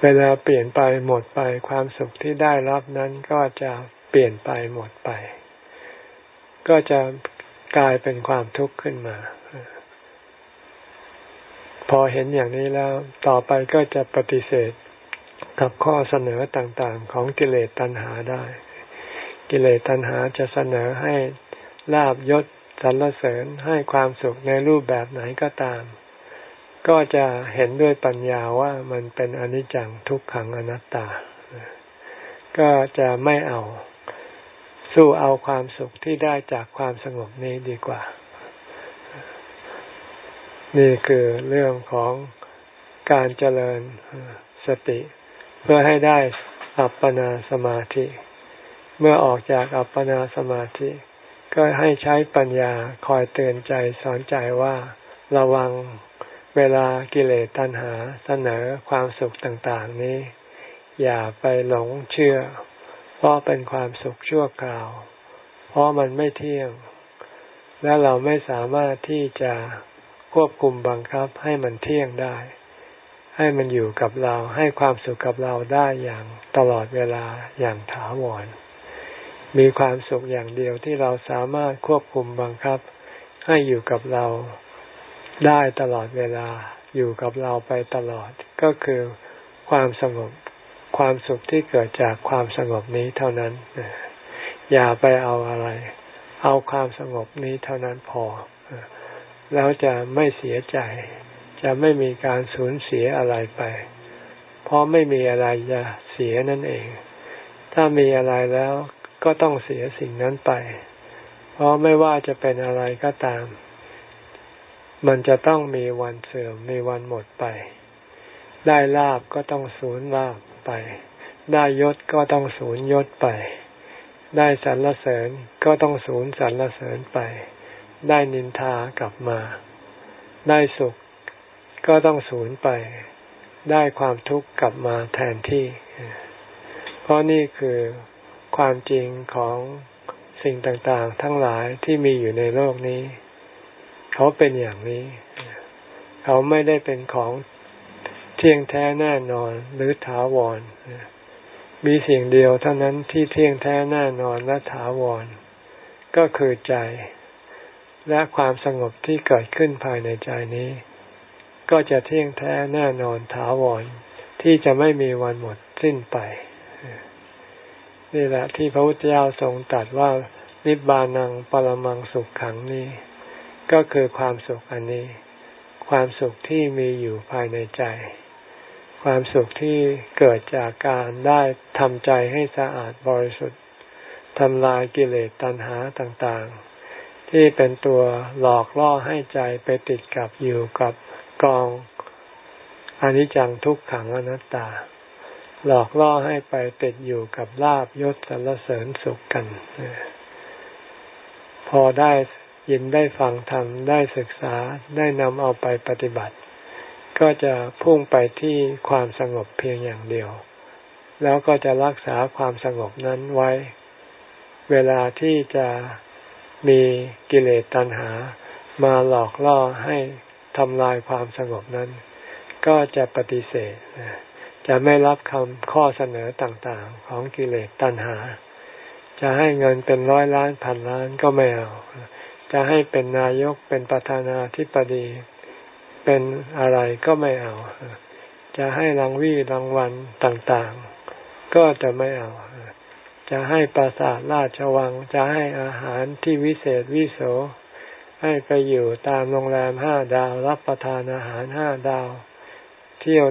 เวลาเปลี่ยนไปหมดไป ความสุขที่ได้รับนั้นก็จะเปลี่ยนไปหมดไป ก็จะกลายเป็นความทุกข์ขึ้นมา พอเห็นอย่างนี้แล้ว ต่อไปก็จะปฏิเสธ กับข้อเสนอต่างๆ ของกิเลสตัณหาได้ กิเลสตัณหาจะเสนอให้ลาบยศสรรเสริญให้ความสุขในรูปแบบไหนก็ตาม ก็จะเห็นด้วยปัญญาว่ามันเป็นอนิจจังทุกขังอนัตตา ก็จะไม่เอา สู้เอาความสุขที่ได้จากความสงบนี้ดีกว่า นี่คือเรื่องของการเจริญสติ พื่อให้ได้อัปปนาสมาธิ เมื่อออกจากอัปปนาสมาธิ ก็ให้ใช้ปัญญาคอยเตือนใจสอนใจว่าระวังเวลากิเลสตัณหาเสนอความสุขต่างๆนี้ อย่าไปหลงเชื่อ เพราะเป็นความสุขชั่วคราว เพราะมันไม่เที่ยง และเราไม่สามารถที่จะควบคุมบังคับให้มันเที่ยงได้ ให้มันอยู่กับเราให้ความสุขกับเราได้อย่างตลอดเวลาอย่างถาวร มีความสุขอย่างเดียวที่เราสามารถควบคุมบังคับ ให้อยู่กับเราได้ตลอดเวลาอยู่กับเราไปตลอดก็คือความสงบความสุขที่เกิดจากความสงบนี้เท่านั้น อย่าไปเอาอะไร เอาความสงบนี้เท่านั้นพอ แล้วจะไม่เสียใจ จะไม่มีการสูญเสียอะไรไป เพราะไม่มีอะไรจะเสียนั่นเอง ถ้ามีอะไรแล้วก็ต้องเสียสิ่งนั้นไป เพราะไม่ว่าจะเป็นอะไรก็ตาม มันจะต้องมีวันเสื่อมมีวันหมดไป ได้ลาบก็ต้องสูญลาบไป ได้ยศก็ต้องสูญยศไป ได้สรรเสริญก็ต้องสูญสรรเสริญไป ได้นินทากลับมา ได้สุข ก็ต้องสูญไปได้ความทุกข์กลับมาแทนที่ เพราะนี่คือความจริงของสิ่งต่างๆ ทั้งหลายที่มีอยู่ในโลกนี้ เขาเป็นอย่างนี้ เขาไม่ได้เป็นของเที่ยงแท้แน่นอนหรือถาวร มีสิ่งเดียวเท่านั้นที่เที่ยงแท้แน่นอนและถาวร ก็คือใจ และความสงบที่เกิดขึ้นภายในใจนี้ ก็จะเที่ยงแท้แน่นอนถาวร ที่จะไม่มีวันหมดสิ้นไป นี่แหละที่พระพุทธเจ้าทรงตรัสว่านิบานังปรมังสุขขังนี้ ก็คือความสุขอันนี้ ความสุขที่มีอยู่ภายในใจ ความสุขที่เกิดจากการได้ทำใจให้สะอาดบริสุทธิ์ทำลายกิเลสตัณหาต่างๆ ที่เป็นตัวหลอกล่อให้ใจไปติดกับอยู่กับ กองอนิจจังทุกขังอนัตตา หลอกล่อให้ไปติดอยู่กับลาบยศสรรเสริญสุขกัน พอได้ยินได้ฟังธรรมได้ศึกษาได้นำเอาไปปฏิบัติ ก็จะพุ่งไปที่ความสงบเพียงอย่างเดียว แล้วก็จะรักษาความสงบนั้นไว้ เวลาที่จะมีกิเลสตัณหามาหลอกล่อให้ ทำลายความสงบนั้น ก็จะปฏิเสธ จะไม่รับคำข้อเสนอต่างๆ ของกิเลสตัณหา จะให้เงินเป็นร้อยล้านพันล้านก็ไม่เอา จะให้เป็นนายกเป็นประธานาธิบดี เป็นอะไรก็ไม่เอา จะให้รางวี่รางวัลต่างๆ ก็จะไม่เอาจะให้ปราสาทราชวัง จะให้อาหารที่วิเศษวิโส ให้ไปอยู่ตามโรงแรมห้าดาว รับประทานอาหารห้าดาว เที่ยว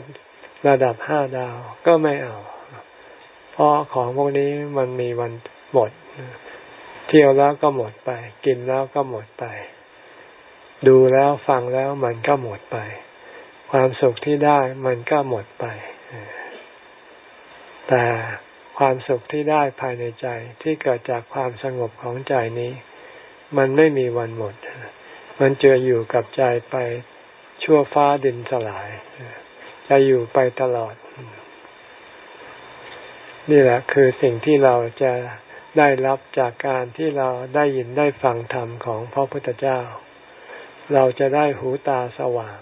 ระดับห้าดาวก็ไม่เอา เพราะของพวกนี้มันมีวันหมด เที่ยวแล้วก็หมดไป กินแล้วก็หมดไป ดูแล้วฟังแล้วมันก็หมดไป ความสุขที่ได้มันก็หมดไป แต่ความสุขที่ได้ภายในใจที่เกิดจากความสงบของใจนี้ มันไม่มีวันหมด มันเจออยู่กับใจไปชั่วฟ้าดินสลาย จะอยู่ไปตลอด นี่แหละคือสิ่งที่เราจะได้รับจากการที่เราได้ยินได้ฟังธรรมของพระพุทธเจ้า เราจะได้หูตาสว่าง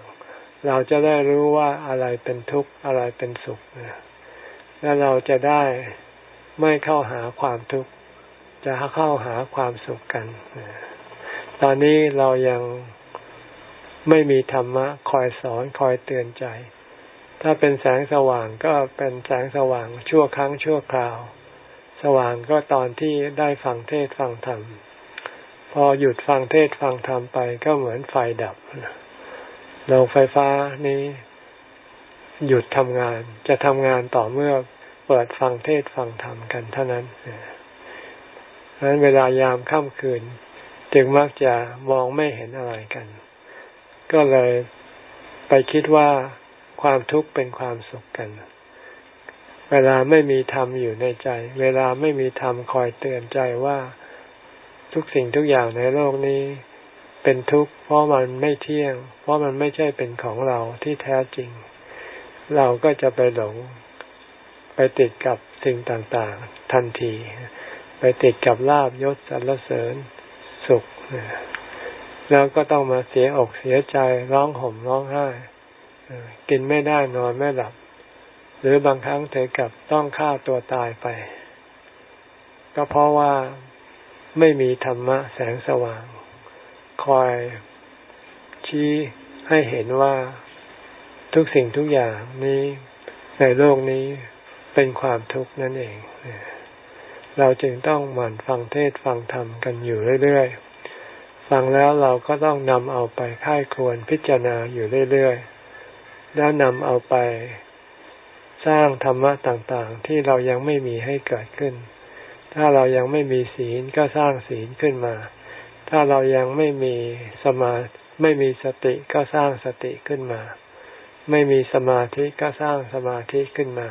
เราจะได้รู้ว่าอะไรเป็นทุกข์อะไรเป็นสุข และเราจะได้ไม่เข้าหาความทุกข์ จะเข้าหาความสุขกัน ตอนนี้เรายังไม่มีธรรมะคอยสอนคอยเตือนใจ ถ้าเป็นแสงสว่างก็เป็นแสงสว่างชั่วครั้งชั่วคราว สว่างก็ตอนที่ได้ฟังเทศฟังธรรม พอหยุดฟังเทศฟังธรรมไปก็เหมือนไฟดับโรงไฟฟ้านี้ หยุดทำงานจะทำงานต่อเมื่อเปิดฟังเทศฟังธรรมกันเท่านั้น ดังนั้นเวลายามค่ำคืน จึงมักจะมองไม่เห็นอะไรกัน ก็เลยไปคิดว่าความทุกข์เป็นความสุขกัน เวลาไม่มีธรรมอยู่ในใจ เวลาไม่มีธรรมคอยเตือนใจว่าทุกสิ่งทุกอย่างในโลกนี้ เป็นทุกข์เพราะมันไม่เที่ยง เพราะมันไม่ใช่เป็นของเราที่แท้จริง เราก็จะไปหลงไปติดกับสิ่งต่างๆทันที ติดกับลาบยศสรรเสริญสุข แล้วก็ต้องมาเสียอกเสียใจร้องห่มร้องไห้กินไม่ได้นอนไม่หลับ หรือบางครั้งถึงกับต้องฆ่าตัวตายไป ก็เพราะว่าไม่มีธรรมะแสงสว่าง คอยชี้ให้เห็นว่าทุกสิ่งทุกอย่างนี้ในโลกนี้เป็นความทุกข์นั่นเอง เราจึงต้องหมั่นฟังเทศฟังธรรมกันอยู่เรื่อยๆ ฟังแล้วเราก็ต้องนำเอาไปค่ายควรพิจารณาอยู่เรื่อยๆ แล้วนำเอาไป สร้างธรรมะต่างๆ ที่เรายังไม่มีให้เกิดขึ้น ถ้าเรายังไม่มีศีลก็สร้างศีลขึ้นมา ถ้าเรายังไม่มีสมาไม่มีสติก็สร้างสติขึ้นมา ไม่มีสมาธิก็สร้างสมาธิขึ้นมา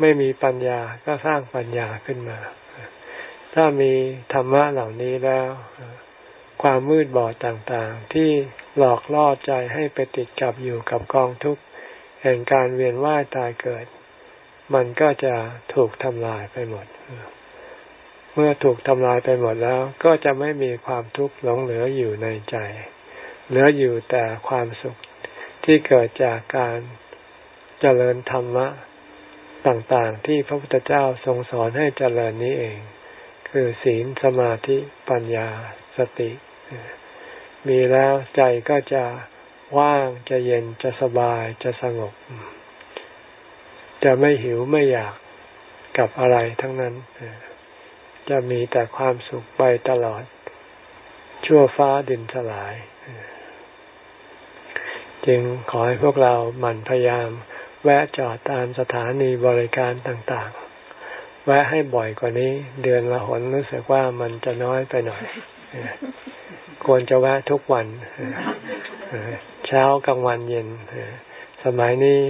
ไม่มีปัญญาก็สร้างปัญญาขึ้นมา ถ้ามีธรรมะเหล่านี้แล้ว ความมืดบอดต่างๆ ที่หลอกล่อใจให้ไปติดกับอยู่กับกองทุกข์แห่งการเวียนว่ายตายเกิด มันก็จะถูกทำลายไปหมด เมื่อถูกทำลายไปหมดแล้ว ก็จะไม่มีความทุกข์หลงเหลืออยู่ในใจ เหลืออยู่แต่ความสุขที่เกิดจากการเจริญธรรมะ ต่างๆ ที่พระพุทธเจ้าทรงสอนให้เจริญนี้เอง คือศีลสมาธิปัญญาสติ มีแล้วใจก็จะว่างจะเย็นจะสบายจะสงบ จะไม่หิวไม่อยากกับอะไรทั้งนั้น จะมีแต่ความสุขไปตลอด ชั่วฟ้าดินสลาย จึงขอให้พวกเราหมั่นพยายาม แวะจอดตามสถานีบริการต่างๆ แวะให้บ่อยกว่านี้ เดือนละหนรู้สึกว่ามันจะน้อยไปหน่อย ควรจะแวะทุกวันเช้ากลางวันเย็นสมัยนี้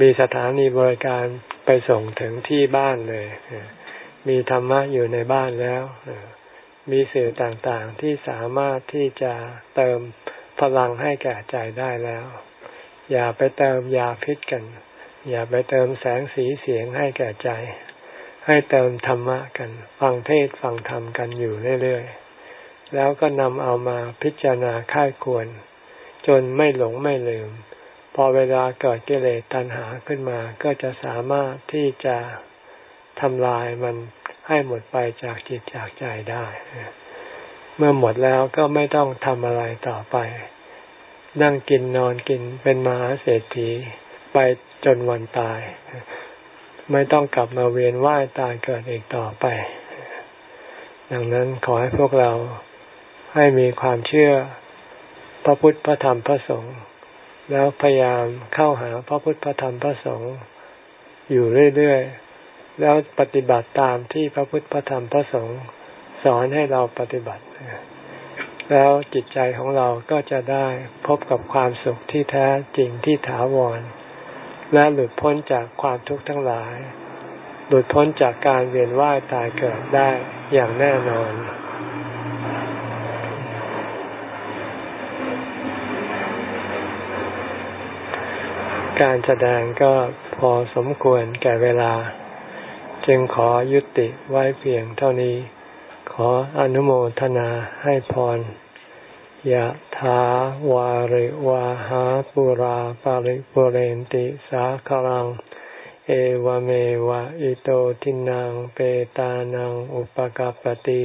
มีสถานีบริการไปส่งถึงที่บ้านเลย มีธรรมะอยู่ในบ้านแล้ว มีสื่อต่างๆที่สามารถที่จะเติมพลังให้แก่ใจได้แล้ว อย่าไปเติมยาพิษกัน อย่าไปเติมแสงสีเสียงให้แก่ใจ ให้เติมธรรมะกัน ฟังเทศฟังธรรมกันอยู่เรื่อยๆ แล้วก็นำเอามาพิจารณาค่ายควร จนไม่หลงไม่ลืม พอเวลาเกิดกิเลสตัณหาขึ้นมา ก็จะสามารถที่จะทำลายมันให้หมดไปจากจิตจากใจได้ เมื่อหมดแล้วก็ไม่ต้องทำอะไรต่อไป นั่งกินนอนกินเป็นมหาเศรษฐีไปจนวันตาย ไม่ต้องกลับมาเวียนว่ายตายเกิดอีกต่อไป ดังนั้นขอให้พวกเราให้มีความเชื่อพระพุทธพระธรรมพระสงฆ์แล้วพยายามเข้าหาพระพุทธพระธรรมพระสงฆ์อยู่เรื่อยๆ แล้วปฏิบัติตามที่พระพุทธพระธรรมพระสงฆ์สอนให้เราปฏิบัติ แล้วจิตใจของเราก็จะได้พบกับความสุขที่แท้จริงที่ถาวร และหลุดพ้นจากความทุกข์ทั้งหลาย หลุดพ้นจากการเวียนว่ายตายเกิดได้อย่างแน่นอนการแสดงก็พอสมควรแก่เวลา จึงขอยุติไว้เพียงเท่านี้ ขออนุโมทนาให้พรยะถาวาริวาหาปุราปาริปุเรนติสาคลัง เอวเมวะอิโตทินังเปตานังอุปกาปติ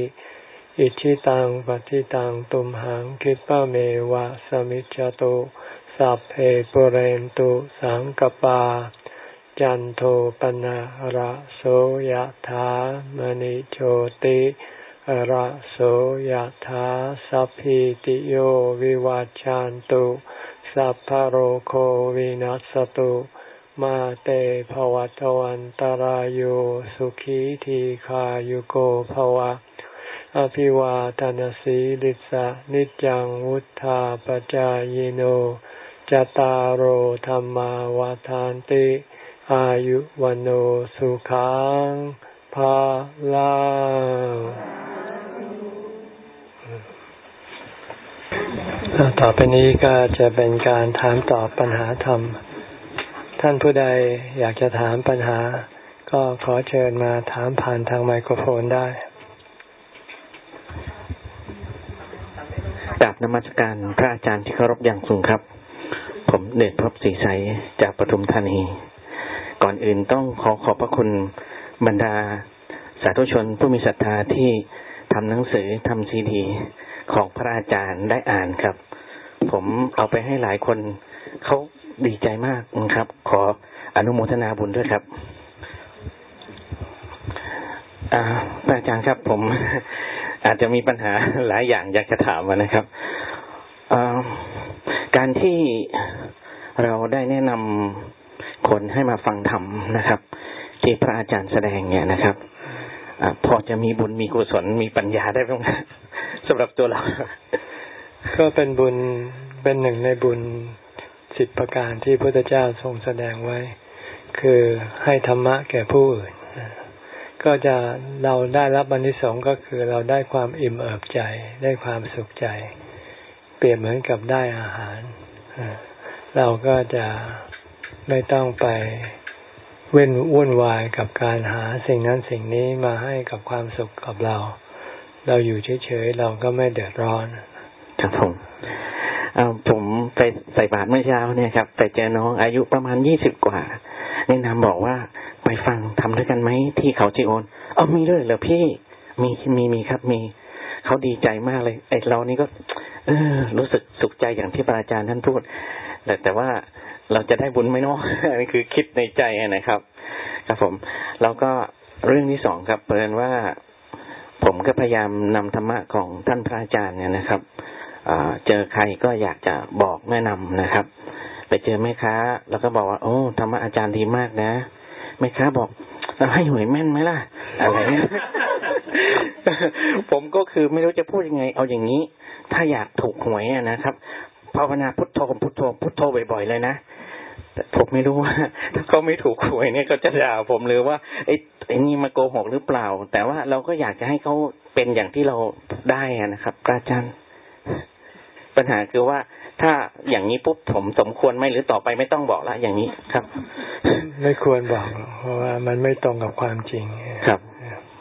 อิชิตังปฏิตังตุมหังคิปะเมวะสมิจจตุสัพเพปุเรนตุสังกปา จันโทปนะระโสยธามณิโชติ ระโสยธาสัพพิติโยวิวัจจันตุสัพพโรโควินัสตุมาเตภวัตวันตารโยสุขีทีขายุโกภวะ อภิวาทานสีลิสะนิจังวุธาปจายโนจตารโหธรรมาวาทานติ อายุวันโอสุขังภาลา ต่อไปนี้ก็จะเป็นการถามตอบปัญหาธรรม ท่านผู้ใดอยากจะถามปัญหา ก็ขอเชิญมาถามผ่านทางไมโครโฟนได้กราบนมัสการพระอาจารย์ที่เคารพอย่างสูงครับ ผมเดชพบศรีใสจากปทุมธานี ก่อนอื่นต้องขอขอบพระคุณบรรดาสาธุชนผู้มีศรัทธาที่ทำหนังสือทำซีดี ของพระอาจารย์ได้อ่านครับ ผมเอาไปให้หลายคนเขาดีใจมากนะครับ ขออนุโมทนาบุญด้วยครับพระอาจารย์ครับ ผมอาจจะมีปัญหาหลายอย่างอยากจะถามนะครับการที่เราได้แนะนำคนให้มาฟังธรรมนะครับ ที่พระอาจารย์แสดงเนี่ยนะครับ พอจะมีบุญมีกุศลมีปัญญาได้บ้างสำหรับตัวเรา ก็เป็นบุญเป็นหนึ่งในบุญสิบประการที่พระพุทธเจ้าทรงแสดงไว้ คือให้ธรรมะแก่ผู้อื่นก็จะเราได้รับบันิสงก็คือเราได้ความอิ่มเอิบใจ ได้ความสุขใจ เปรียบเหมือนกับได้อาหาร เราก็จะไม่ต้องไป เว้นวุ่นวายกับการหาสิ่งนั้นสิ่งนี้มาให้กับความสุขกับเรา เราอยู่เฉยๆเราก็ไม่เดือดร้อน ครับผมผมไปใส่บาตรเมื่อเช้าเนี่ยครับไปเจอน้องอายุประมาณยี่สิบกว่าแนะนำบอกว่าไปฟังทำด้วยกันไหมที่เขาจีโอนเออมีด้วยเหรอพี่มีมีมีครับมีเขาดีใจมากเลยไอ้เรานี่ก็ เออ รู้สึกสุขใจอย่างที่พระอาจารย์ท่านพูดแต่แต่ว่า เราจะได้บุญไหมเนาะนี่คือคิดในใจนะครับ ครับผม แล้วก็เรื่องที่สองครับเปิดว่าผมก็พยายามนำธรรมะของท่านพระอาจารย์เนี่ยนะครับเจอใครก็อยากจะบอกแนะนำนะครับ ไปเจอแม่ค้า แล้วก็บอกว่า โอ้ธรรมะอาจารย์ดีมากนะแม่ค้าบอกเราให้หวยแม่นไหมล่ะ อะไรเนี่ยผมก็คือไม่รู้จะพูดยังไง เอาอย่างนี้ ถ้าอยากถูกหวยนะครับ ภาวนาพุทโธพุทโธพุทโธบ่อยๆเลยนะแต่ผมไม่รู้ว่าถ้าเขาไม่ถูกหวยเนี่ยเขาจะด่าผมหรือว่าไอ้ไอ้นี่มาโกหกหรือเปล่า แต่ว่าเราก็อยากจะให้เขาเป็นอย่างที่เราได้นะครับอาจารย์ปัญหาคือว่าถ้าอย่างนี้ปุ๊บผมสมควรไหมหรือต่อไปไม่ต้องบอกละอย่างนี้ครับ ไม่ควรบอกเพราะว่ามันไม่ตรงกับความจริงครับ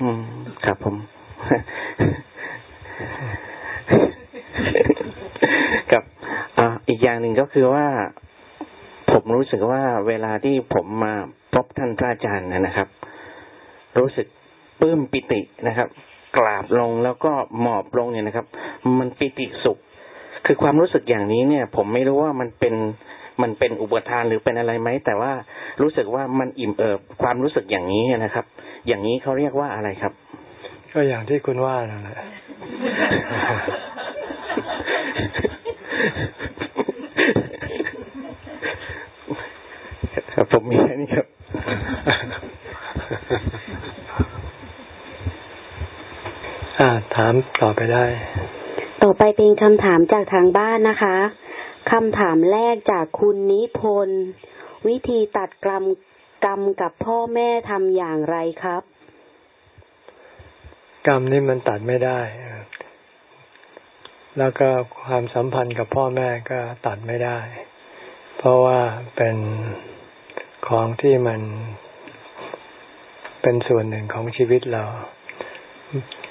อืมครับผมกับ อีกอย่างหนึ่งก็คือว่า ผมรู้สึกว่าเวลาที่ผมมาพบท่านพระอาจารย์นะครับ รู้สึกปลื้มปิตินะครับ กราบลงแล้วก็หมอบลงเนี่ยนะครับ มันปิติสุข คือความรู้สึกอย่างนี้เนี่ย ผมไม่รู้ว่ามันเป็นมันเป็นอุปทานหรือเป็นอะไรไหมแต่ว่ารู้สึกว่ามันอิ่มเอิบความรู้สึกอย่างนี้นะครับ อย่างนี้เขาเรียกว่าอะไรครับ ก็อย่างที่คุณว่านั่นแหละ ครับผมมีแค่นี้ครับอ่าถามต่อไปได้ ต่อไปเป็นคำถามจากทางบ้านนะคะคำถามแรกจากคุณนิพนธ์วิธีตัดกรรมกรรมกับพ่อแม่ทำอย่างไรครับ กรรมนี่มันตัดไม่ได้ แล้วก็ความสัมพันธ์กับพ่อแม่ก็ตัดไม่ได้ เพราะว่าเป็น ของที่มันเป็นส่วนหนึ่งของชีวิตเรา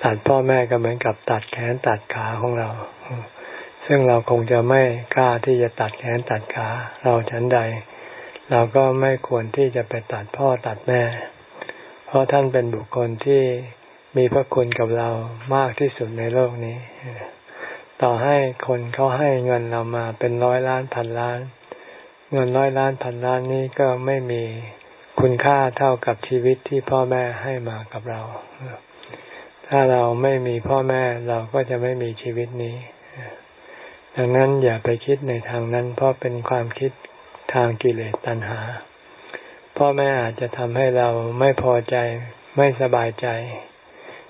ตัดพ่อแม่ก็เหมือนกับตัดแขนตัดขาของเรา ซึ่งเราคงจะไม่กล้าที่จะตัดแขนตัดขา เราฉันใด เราก็ไม่ควรที่จะไปตัดพ่อตัดแม่ เพราะท่านเป็นบุคคลที่มีพระคุณกับเรามากที่สุดในโลกนี้ ต่อให้คนเขาให้เงินเรามาเป็นร้อยล้านพันล้าน เงินร้อยล้านพันล้านนี้ก็ไม่มีคุณค่าเท่ากับชีวิตที่พ่อแม่ให้มากับเรา ถ้าเราไม่มีพ่อแม่เราก็จะไม่มีชีวิตนี้ ดังนั้นอย่าไปคิดในทางนั้น เพราะเป็นความคิดทางกิเลสตัณหา พ่อแม่อาจจะทำให้เราไม่พอใจไม่สบายใจ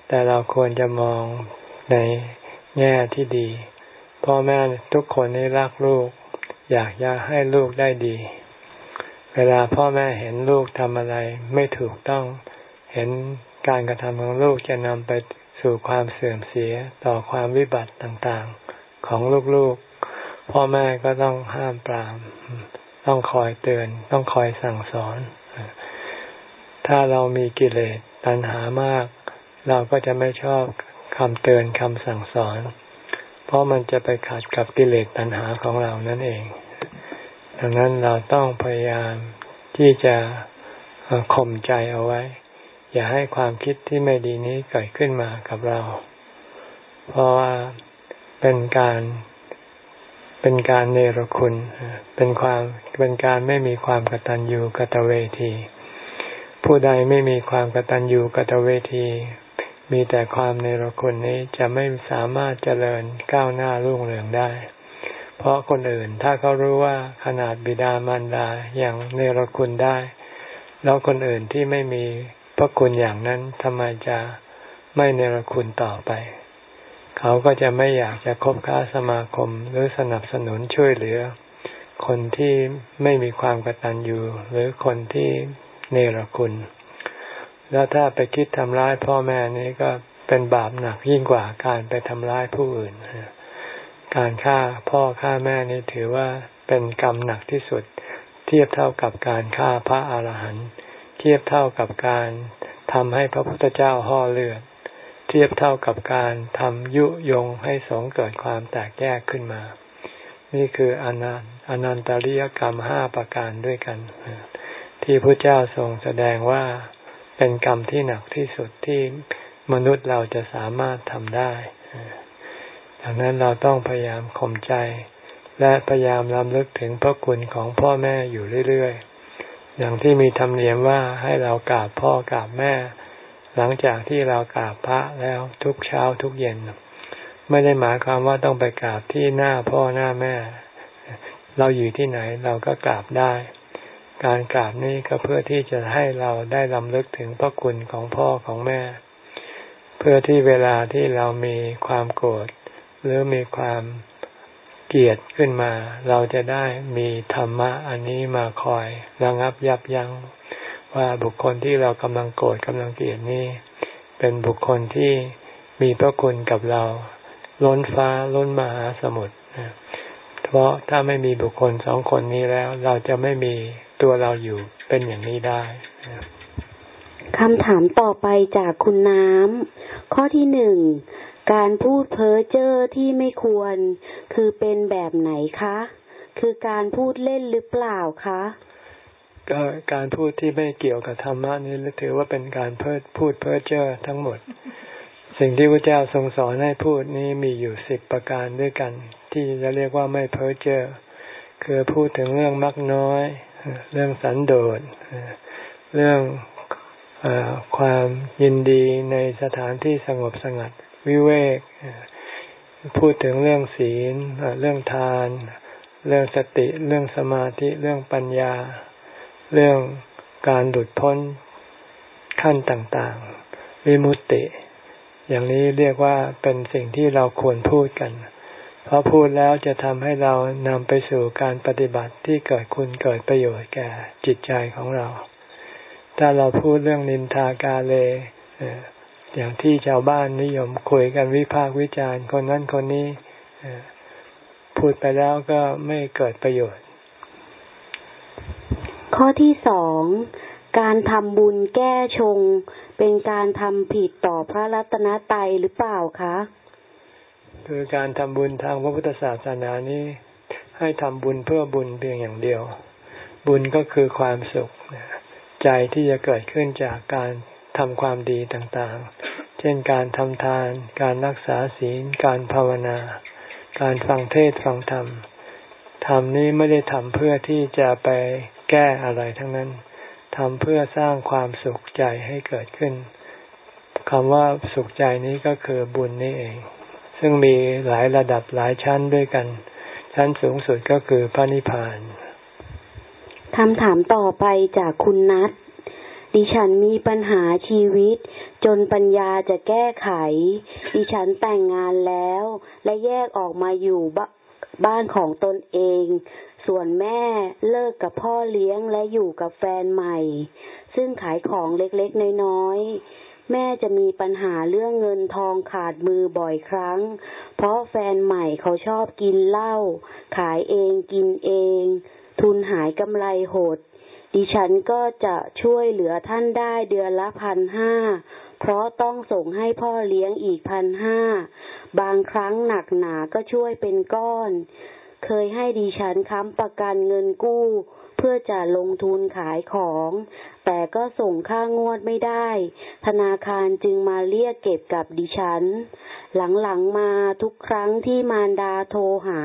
แต่เราควรจะมองในแง่ที่ดี พ่อแม่ทุกคนนี่รักลูก อยากจะให้ลูกได้ดี เวลาพ่อแม่เห็นลูกทำอะไรไม่ถูกต้อง เห็นการกระทำของลูกจะนำไปสู่ความเสื่อมเสียต่อความวิบัติต่างๆของลูกๆ พ่อแม่ก็ต้องห้ามปราม ต้องคอยเตือน ต้องคอยสั่งสอน ถ้าเรามีกิเลสตัณหามาก เราก็จะไม่ชอบคำเตือนคำสั่งสอน เพราะมันจะไปขัดกับกิเลสตัณหาของเรานั่นเอง ดังนั้นเราต้องพยายามที่จะข่มใจเอาไว้ อย่าให้ความคิดที่ไม่ดีนี้เกิดขึ้นมากับเรา เพราะว่าเป็นการเป็นการเนรคุณเป็นความเป็นการไม่มีความกตัญญูกตเวที ผู้ใดไม่มีความกตัญญูกตเวที มีแต่ความเนรคุณนี้จะไม่สามารถเจริญก้าวหน้ารุ่งเรืองได้ เพราะคนอื่นถ้าเขารู้ว่าขนาดบิดามารดาอย่างเนรคุณได้ แล้วคนอื่นที่ไม่มีพระคุณอย่างนั้นทำไมจะไม่เนรคุณต่อไป เขาก็จะไม่อยากจะคบค้าสมาคมหรือสนับสนุนช่วยเหลือ คนที่ไม่มีความกตัญญูหรือคนที่เนรคุณ แล้วถ้าไปคิดทำร้ายพ่อแม่นี้ก็เป็นบาปหนักยิ่งกว่าการไปทำร้ายผู้อื่น การฆ่าพ่อฆ่าแม่นี่ถือว่าเป็นกรรมหนักที่สุด เทียบเท่ากับการฆ่าพระอาหารหันต์เทียบเท่ากับการทำให้พระพุทธเจ้าห่อเลือด เทียบเท่ากับการทำยุยงให้สงเกิดความแตกแยกขึ้นมา นี่คืออนันอนันตริยกรรมห้าประการด้วยกัน ที่พระเจ้าทรงแสดงว่า เป็นกรรมที่หนักที่สุดที่มนุษย์เราจะสามารถทำได้ดังนั้นเราต้องพยายามข่มใจ และพยายามรำลึกถึงพระคุณของพ่อแม่อยู่เรื่อยๆ อย่างที่มีธรรมเนียมว่าให้เรากราบพ่อกราบแม่ หลังจากที่เรากราบพระแล้วทุกเช้าทุกเย็น ไม่ได้หมายความว่าต้องไปกราบที่หน้าพ่อหน้าแม่ เราอยู่ที่ไหนเราก็กราบได้ การกราบนี้ก็เพื่อที่จะให้เราได้ลำลึกถึงพระคุณของพ่อของแม่ เพื่อที่เวลาที่เรามีความโกรธหรือมีความเกลียดขึ้นมา เราจะได้มีธรรมะอันนี้มาคอยระงับยับยัง้งว่าบุคคลที่เรากำลังโกรธกำลังเกลียดนี่เป็นบุคคลที่มีพระคุณกับเรา ล้นฟ้าล้นมหาสมุทรเพราะถ้าไม่มีบุคคลสองคนนี้แล้ว เราจะไม่มี ตัวเราอยู่เป็นอย่างนี้ได้คำถามต่อไปจากคุณน้ำ ข้อที่หนึ่ง การพูดเพ้อเจ้อที่ไม่ควร คือเป็นแบบไหนคะ คือการพูดเล่นหรือเปล่าคะก็การพูดที่ไม่เกี่ยวกับธรรมะนี่ถือว่าเป็นการเพิดพูดเพ้อเจ้อทั้งหมด สิ่งที่พระเจ้าทรงสอนให้พูดนี้มีอยู่สิบประการด้วยกัน ที่จะเรียกว่าไม่เพ้อเจ้อคือพูดถึงเรื่องมักน้อย เรื่องสันโดษเรื่องอความยินดีในสถานที่สงบสงัดวิเวกพูดถึงเรื่องศีลเรื่องทาน เรื่องสติ เรื่องสมาธิ เรื่องปัญญา เรื่องการหลุดพ้นขั้นต่างๆ วิมุตติ อย่างนี้เรียกว่าเป็นสิ่งที่เราควรพูดกัน เพราะพูดแล้วจะทำให้เรานำไปสู่การปฏิบัติที่เกิดคุณเกิดประโยชน์แก่จิตใจของเรา ถ้าเราพูดเรื่องนินทากาเลอย่างที่ชาวบ้านนิยมคุยกันวิพากษ์วิจารณ์คนนั้นคนนี้พูดไปแล้วก็ไม่เกิดประโยชน์ ข้อที่สองการทำบุญแก้ชง เป็นการทำผิดต่อพระรัตนตรัยหรือเปล่าคะ คือการทำบุญทางพระพุทธศาสนานี้ ให้ทำบุญเพื่อบุญเพียงอย่างเดียว บุญก็คือความสุข ใจที่จะเกิดขึ้นจากการทำความดีต่างๆ เช่นการทำทาน การรักษาศีล การภาวนา การฟังเทศฟังธรรมทำนี้ไม่ได้ทำเพื่อที่จะไปแก้อะไรทั้งนั้นทำเพื่อสร้างความสุขใจให้เกิดขึ้นคำว่าสุขใจนี้ก็คือบุญนี่เอง ซึ่งมีหลายระดับหลายชั้นด้วยกัน ชั้นสูงสุดก็คือพระนิพพานคำถามต่อไปจากคุณนัทดิฉันมีปัญหาชีวิต จนปัญญาจะแก้ไข ดิฉันแต่งงานแล้ว และแยกออกมาอยู่บ้านของตนเอง ส่วนแม่เลิกกับพ่อเลี้ยงและอยู่กับแฟนใหม่ ซึ่งขายของเล็กๆน้อยๆ แม่จะมีปัญหาเรื่องเงินทองขาดมือบ่อยครั้ง เพราะแฟนใหม่เขาชอบกินเหล้าขายเองกินเอง ทุนหายกำไรหด ดิฉันก็จะช่วยเหลือท่านได้เดือนละพันห้าเพราะต้องส่งให้พ่อเลี้ยงอีกพันห้าบางครั้งหนักหนาก็ช่วยเป็นก้อน เคยให้ดิฉันค้ำประกันเงินกู้ เพื่อจะลงทุนขายของ แต่ก็ส่งค่างวดไม่ได้ ธนาคารจึงมาเรียกเก็บกับดิฉัน หลังๆมาทุกครั้งที่มารดาโทรหา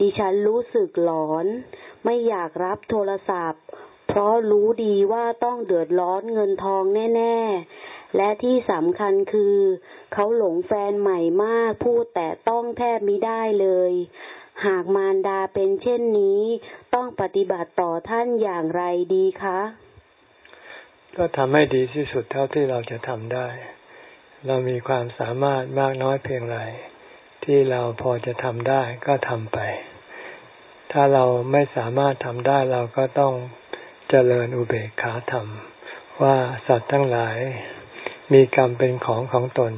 ดิฉันรู้สึกหลอน ไม่อยากรับโทรศัพท์ เพราะรู้ดีว่าต้องเดือดร้อนเงินทองแน่ ๆ และที่สำคัญคือ เขาหลงแฟนใหม่มากพูดแต่ต้องแทบไม่ได้เลยหากมารดาเป็นเช่นนี้ ต้องปฏิบัติต่อท่านอย่างไรดีคะ ก็ทำให้ดีที่สุดเท่าที่เราจะทำได้ เรามีความสามารถมากน้อยเพียงไรที่เราพอจะทำได้ก็ทำไป ถ้าเราไม่สามารถทำได้เราก็ต้องเจริญอุเบกขาธรรม ว่าสัตว์ทั้งหลาย มีกรรมเป็นของของตน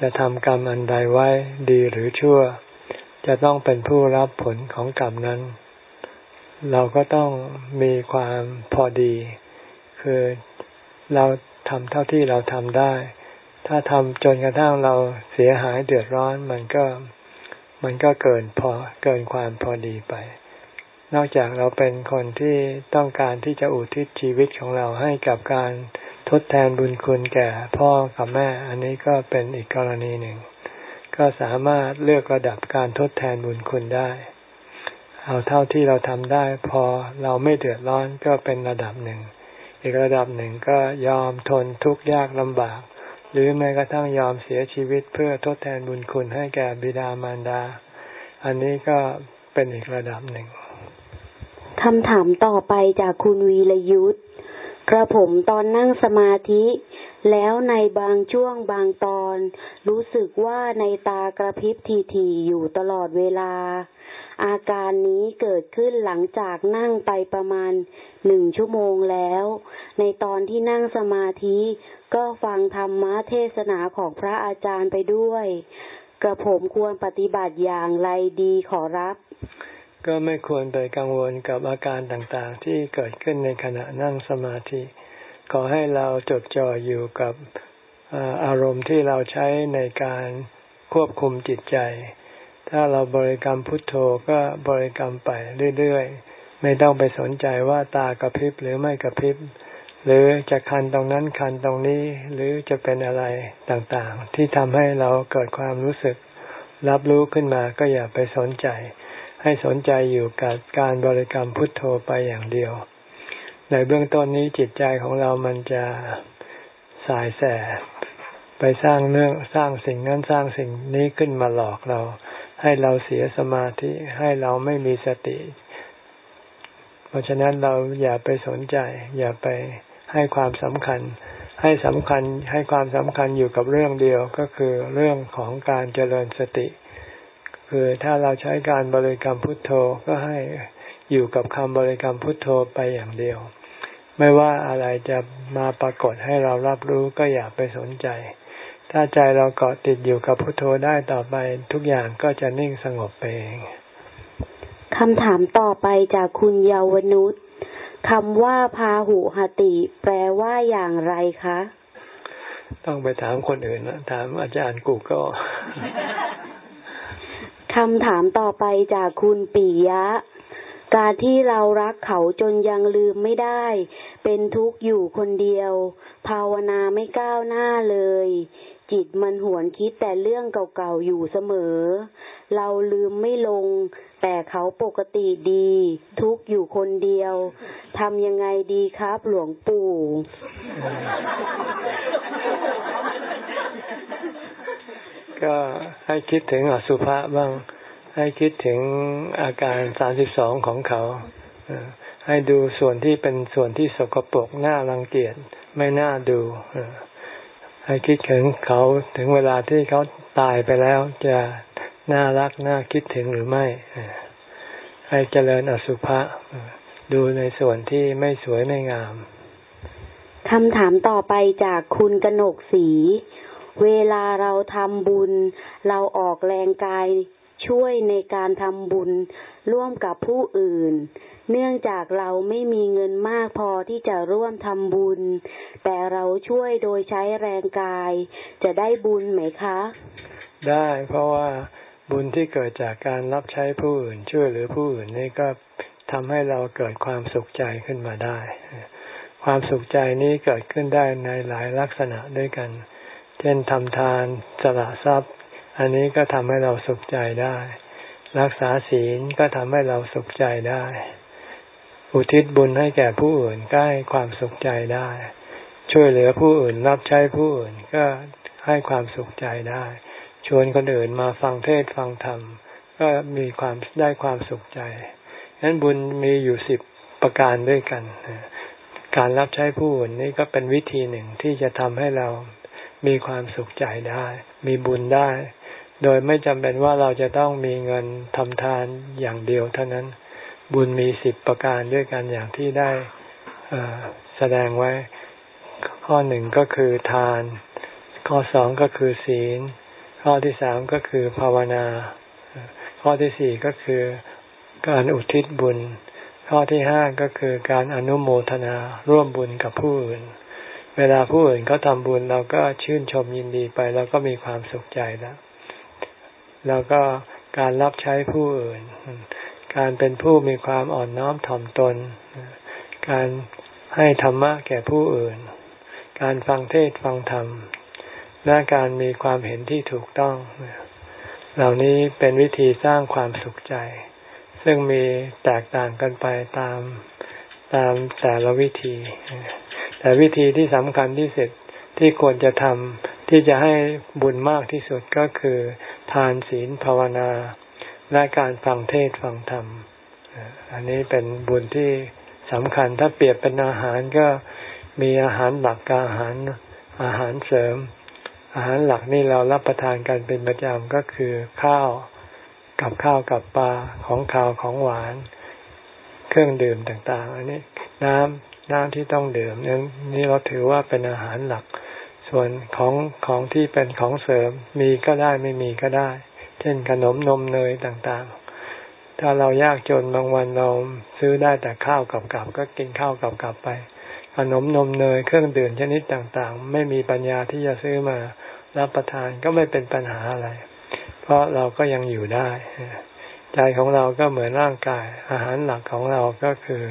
จะทำกรรมอันใดไว้ดีหรือชั่ว จะต้องเป็นผู้รับผลของกรรมนั้น เราก็ต้องมีความพอดี คือเราทำเท่าที่เราทำได้ ถ้าทำจนกระทั่งเราเสียหายเดือดร้อนมันก็มันก็เกินพอเกินความพอดีไป นอกจากเราเป็นคนที่ต้องการที่จะอุทิศชีวิตของเราให้กับการทดแทนบุญคุณแก่พ่อกับแม่ อันนี้ก็เป็นอีกกรณีหนึ่ง ก็สามารถเลือกระดับการทดแทนบุญคุณได้ เอาเท่าที่เราทำได้ พอเราไม่เดือดร้อนก็เป็นระดับหนึ่ง อีกระดับหนึ่งก็ยอมทนทุกข์ยากลำบาก หรือแม้กระทั่งยอมเสียชีวิตเพื่อทดแทนบุญคุณให้แก่บิดามารดา อันนี้ก็เป็นอีกระดับหนึ่งคำถามต่อไปจากคุณวีรยุทธกระผมตอนนั่งสมาธิ แล้วในบางช่วงบางตอน รู้สึกว่าในตากระพริบทีๆอยู่ตลอดเวลา อาการนี้เกิดขึ้นหลังจากนั่งไปประมาณหนึ่งชั่วโมงแล้ว ในตอนที่นั่งสมาธิก็ฟังธรรมะเทศนาของพระอาจารย์ไปด้วย กระผมควรปฏิบัติอย่างไรดีขอรับ ก็ไม่ควรไปกังวลกับอาการต่างๆ ที่เกิดขึ้นในขณะนั่งสมาธิ ขอให้เราจดจ่ออยู่กับอารมณ์ที่เราใช้ในการควบคุมจิตใจ ถ้าเราบริกรรมพุทโธก็บริกรรมไปเรื่อยๆ ไม่ต้องไปสนใจว่าตากระพริบหรือไม่กระพริบ หรือจะคันตรงนั้นคันตรงนี้หรือจะเป็นอะไรต่างๆ ที่ทำให้เราเกิดความรู้สึก รับรู้ขึ้นมาก็อย่าไปสนใจ ให้สนใจอยู่กับการบริกรรมพุทโธไปอย่างเดียว ในเบื้องต้นนี้จิตใจของเรามันจะสายแสไปสร้างเรื่องสร้างสิ่งนั้นสร้างสิ่งนี้ขึ้นมาหลอกเรา ให้เราเสียสมาธิให้เราไม่มีสติ เพราะฉะนั้นเราอย่าไปสนใจ อย่าไปให้ความสำคัญ ให้สำคัญให้ความสำคัญอยู่กับเรื่องเดียวก็คือเรื่องของการเจริญสติ คือถ้าเราใช้การบริกรรมพุทโธก็ให้อยู่กับคำบริกรรมพุทโธไปอย่างเดียว ไม่ว่าอะไรจะมาปรากฏให้เรารับรู้ก็อย่าไปสนใจ ถ้าใจเราเกาะติดอยู่กับพุทโธได้ต่อไปทุกอย่างก็จะนิ่งสงบไปเองคำถามต่อไปจากคุณเยาวนุชคำว่าพาหุหติ แปลว่าอย่างไรคะ ต้องไปถามคนอื่นนะถามอาจารย์กูก็คำถามต่อไปจากคุณปิยะ การที่เรารักเขาจนยังลืมไม่ได้ เป็นทุกข์อยู่คนเดียว ภาวนาไม่ก้าวหน้าเลย จิตมันหวนคิดแต่เรื่องเก่าๆอยู่เสมอ เราลืมไม่ลง แต่เขาปกติดี ทุกอยู่คนเดียวทำยังไงดีครับหลวงปู่ ก็ให้คิดถึงอสุภะบ้าง ให้คิดถึงอาการสามสิบสองของเขาให้ดูส่วนที่เป็นส่วนที่สกปรกน่ารังเกียจไม่น่าดู ให้คิดถึงเขาถึงเวลาที่เขาตายไปแล้วจะน่ารักน่าคิดถึงหรือไม่ให้เจริญอสุภะดูในส่วนที่ไม่สวยไม่งามคำถามต่อไปจากคุณกนกศรีเวลาเราทำบุญ เราออกแรงกายช่วยในการทำบุญร่วมกับผู้อื่น เนื่องจากเราไม่มีเงินมากพอที่จะร่วมทำบุญ แต่เราช่วยโดยใช้แรงกาย จะได้บุญไหมคะ ได้เพราะว่าบุญที่เกิดจากการรับใช้ผู้อื่น ช่วยเหรือผู้อื่นนี่ก็ทำให้เราเกิดความสุขใจขึ้นมาได้ ความสุขใจนี้เกิดขึ้นได้ในหลายลักษณะด้วยกัน เช่นทำทานสละทรัพย์ อันนี้ก็ทำให้เราสุขใจได้ รักษาศีลก็ทำให้เราสุขใจได้ อุทิศบุญให้แก่ผู้อื่นก็ให้ความสุขใจได้ ช่วยเหลือผู้อื่นรับใช้ผู้อื่นก็ให้ความสุขใจได้ ชวนคนอื่นมาฟังเทศฟังธรรม ก็มีความได้ความสุขใจฉะนั้นบุญมีอยู่สิบประการด้วยกัน การรับใช้ผู้อื่นนี่ก็เป็นวิธีหนึ่งที่จะทำให้เรามีความสุขใจได้ มีบุญได้ โดยไม่จำเป็นว่าเราจะต้องมีเงินทำทานอย่างเดียวเท่านั้น บุญมีสิบประการด้วยกันอย่างที่ได้แสดงไว้ ข้อหนึ่งก็คือทาน ข้อสองก็คือศีล ข้อที่สามก็คือภาวนา ข้อที่สี่ก็คือการอุทิศบุญ ข้อที่ห้าก็คือการอนุโมทนาร่วมบุญกับผู้อื่น เวลาผู้อื่นเขาทำบุญเราก็ชื่นชมยินดีไปเราก็มีความสุขใจแล้ว แล้วก็การรับใช้ผู้อื่น การเป็นผู้มีความอ่อนน้อมถ่อมตน การให้ธรรมะแก่ผู้อื่น การฟังเทศฟังธรรม และการมีความเห็นที่ถูกต้อง เหล่านี้เป็นวิธีสร้างความสุขใจ ซึ่งมีแตกต่างกันไปตามตามแต่ละวิธี แต่วิธีที่สำคัญที่สุดที่ควรจะทำที่จะให้บุญมากที่สุดก็คือ ทานศีลภาวนา และการฟังเทศฟังธรรม อันนี้เป็นบุญที่สำคัญถ้าเปรียบเป็นอาหารก็มีอาหารหลักกับอาหารอาหารเสริม อาหารหลักนี่เรารับประทานกันเป็นประจำก็คือข้าวกับข้าวกับปลาของข้าวของหวาน เครื่องดื่มต่างๆ อันนี้น้ำน้ำที่ต้องดื่มนี่เราถือว่าเป็นอาหารหลัก ส่วนของของที่เป็นของเสริมมีก็ได้ไม่มีก็ได้ เช่นขนมนมเนยต่างๆ ถ้าเรายากจนบางวันเราซื้อได้แต่ข้าวกับกับก็กินข้าวกับกับไป ขนมนมเนยเครื่องดื่มชนิดต่างๆ ไม่มีปัญญาที่จะซื้อมารับประทานก็ไม่เป็นปัญหาอะไร เพราะเราก็ยังอยู่ได้ ใจของเราก็เหมือนร่างกาย อาหารหลักของเราก็คือ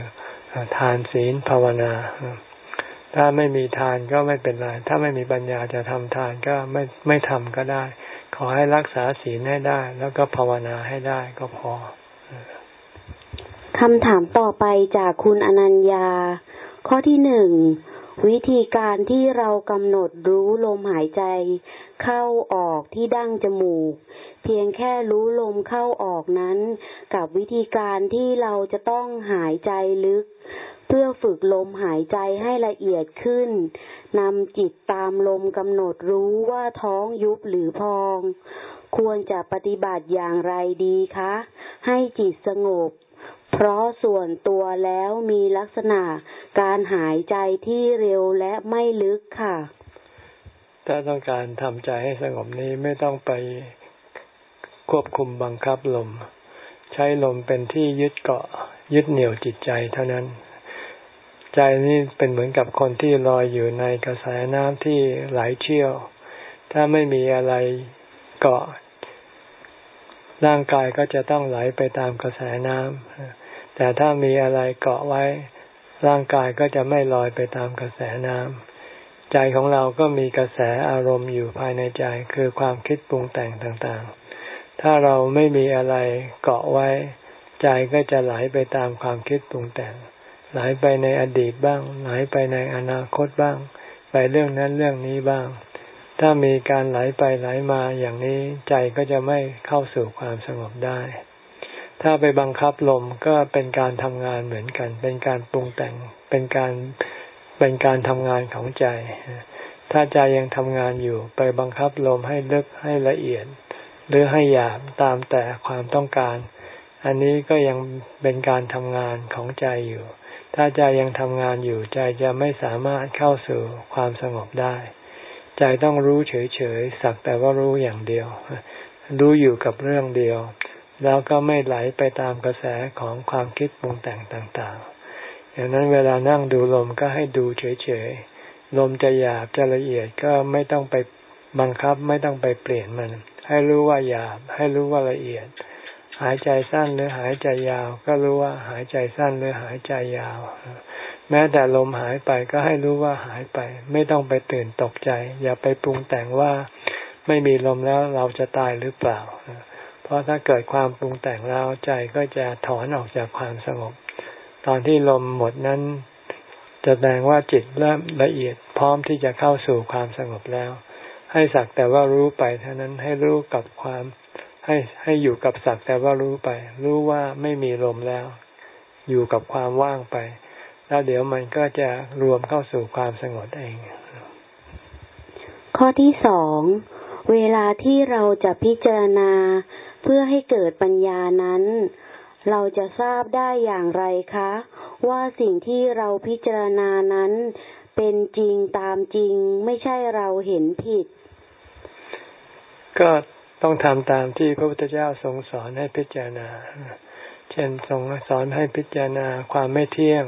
ทานศีลภาวนา ถ้าไม่มีทานก็ไม่เป็นไร ถ้าไม่มีปัญญาจะทำทานก็ไม่ไม่ทำก็ได้ ขอให้รักษาศีลให้ได้ แล้วก็ภาวนาให้ได้ก็พอคำถามต่อไปจากคุณอนัญญา ข้อที่หนึ่งวิธีการที่เรากำหนดรู้ลมหายใจ เข้าออกที่ดั้งจมูก เพียงแค่รู้ลมเข้าออกนั้น กับวิธีการที่เราจะต้องหายใจลึก เพื่อฝึกลมหายใจให้ละเอียดขึ้น นำจิตตามลมกำหนดรู้ว่าท้องยุบหรือพอง ควรจะปฏิบัติอย่างไรดีคะ ให้จิตสงบ เพราะส่วนตัวแล้วมีลักษณะการหายใจที่เร็วและไม่ลึกค่ะ ถ้าต้องการทำใจให้สงบนี้ไม่ต้องไปควบคุมบังคับลม ใช้ลมเป็นที่ยึดเกาะยึดเหนี่ยวจิตใจเท่านั้น ใจนี่เป็นเหมือนกับคนที่ลอยอยู่ในกระแสน้ำที่ไหลเชี่ยว ถ้าไม่มีอะไรเกาะ ร่างกายก็จะต้องไหลไปตามกระแสน้ำแต่ถ้ามีอะไรเกาะไว้ ร่างกายก็จะไม่ลอยไปตามกระแสน้ำใจของเราก็มีกระแสอารมณ์อยู่ภายในใจคือความคิดปรุงแต่งต่างๆ ถ้าเราไม่มีอะไรเกาะไว้ ใจก็จะไหลไปตามความคิดปรุงแต่ง ไหลไปในอดีตบ้าง ไหลไปในอนาคตบ้าง ไปเรื่องนั้นเรื่องนี้บ้าง ถ้ามีการไหลไปไหลมาอย่างนี้ใจก็จะไม่เข้าสู่ความสงบได้ ถ้าไปบังคับลมก็เป็นการทำงานเหมือนกัน เป็นการปรุงแต่ง เป็นการเป็นการทำงานของใจ ถ้าใจยังทำงานอยู่ ไปบังคับลมให้ลึกให้ละเอียด หรือให้หยาบตามแต่ความต้องการ อันนี้ก็ยังเป็นการทำงานของใจอยู่ ถ้าใจยังทำงานอยู่ใจจะไม่สามารถเข้าสู่ความสงบได้ ใจต้องรู้เฉยๆสักแต่ว่ารู้อย่างเดียว รู้อยู่กับเรื่องเดียว แล้วก็ไม่ไหลไปตามกระแสของความคิดปรุงแต่งต่างๆ อย่างนั้นเวลานั่งดูลมก็ให้ดูเฉยๆ ลมจะหยาบจะละเอียดก็ไม่ต้องไปบังคับไม่ต้องไปเปลี่ยนมัน ให้รู้ว่าหยาบ ให้รู้ว่าละเอียด หายใจสั้นหรือหายใจยาว ก็รู้ว่าหายใจสั้นหรือหายใจยาว แม้แต่ลมหายไปก็ให้รู้ว่าหายไป ไม่ต้องไปตื่นตกใจ อย่าไปปรุงแต่งว่าไม่มีลมแล้วเราจะตายหรือเปล่า เพราะถ้าเกิดความปรุงแต่งแล้วใจก็จะถอนออกจากความสงบ ตอนที่ลมหมดนั้นจะแสดงว่าจิตเริ่มละเอียดพร้อมที่จะเข้าสู่ความสงบแล้ว ให้สักแต่ว่ารู้ไปเท่านั้นให้รู้กับความ ให้ให้อยู่กับสักแต่ว่ารู้ไป รู้ว่าไม่มีลมแล้ว อยู่กับความว่างไป แล้วเดี๋ยวมันก็จะรวมเข้าสู่ความสงบเอง ข้อที่สองเวลาที่เราจะพิจารณาเพื่อให้เกิดปัญญานั้น เราจะทราบได้อย่างไรคะ ว่าสิ่งที่เราพิจารณานั้น เป็นจริงตามจริงไม่ใช่เราเห็นผิด ก็ ต้องทำตามที่พระพุทธเจ้าทรงสอนให้พิจารณา เช่นทรงสอนให้พิจารณาความไม่เที่ยง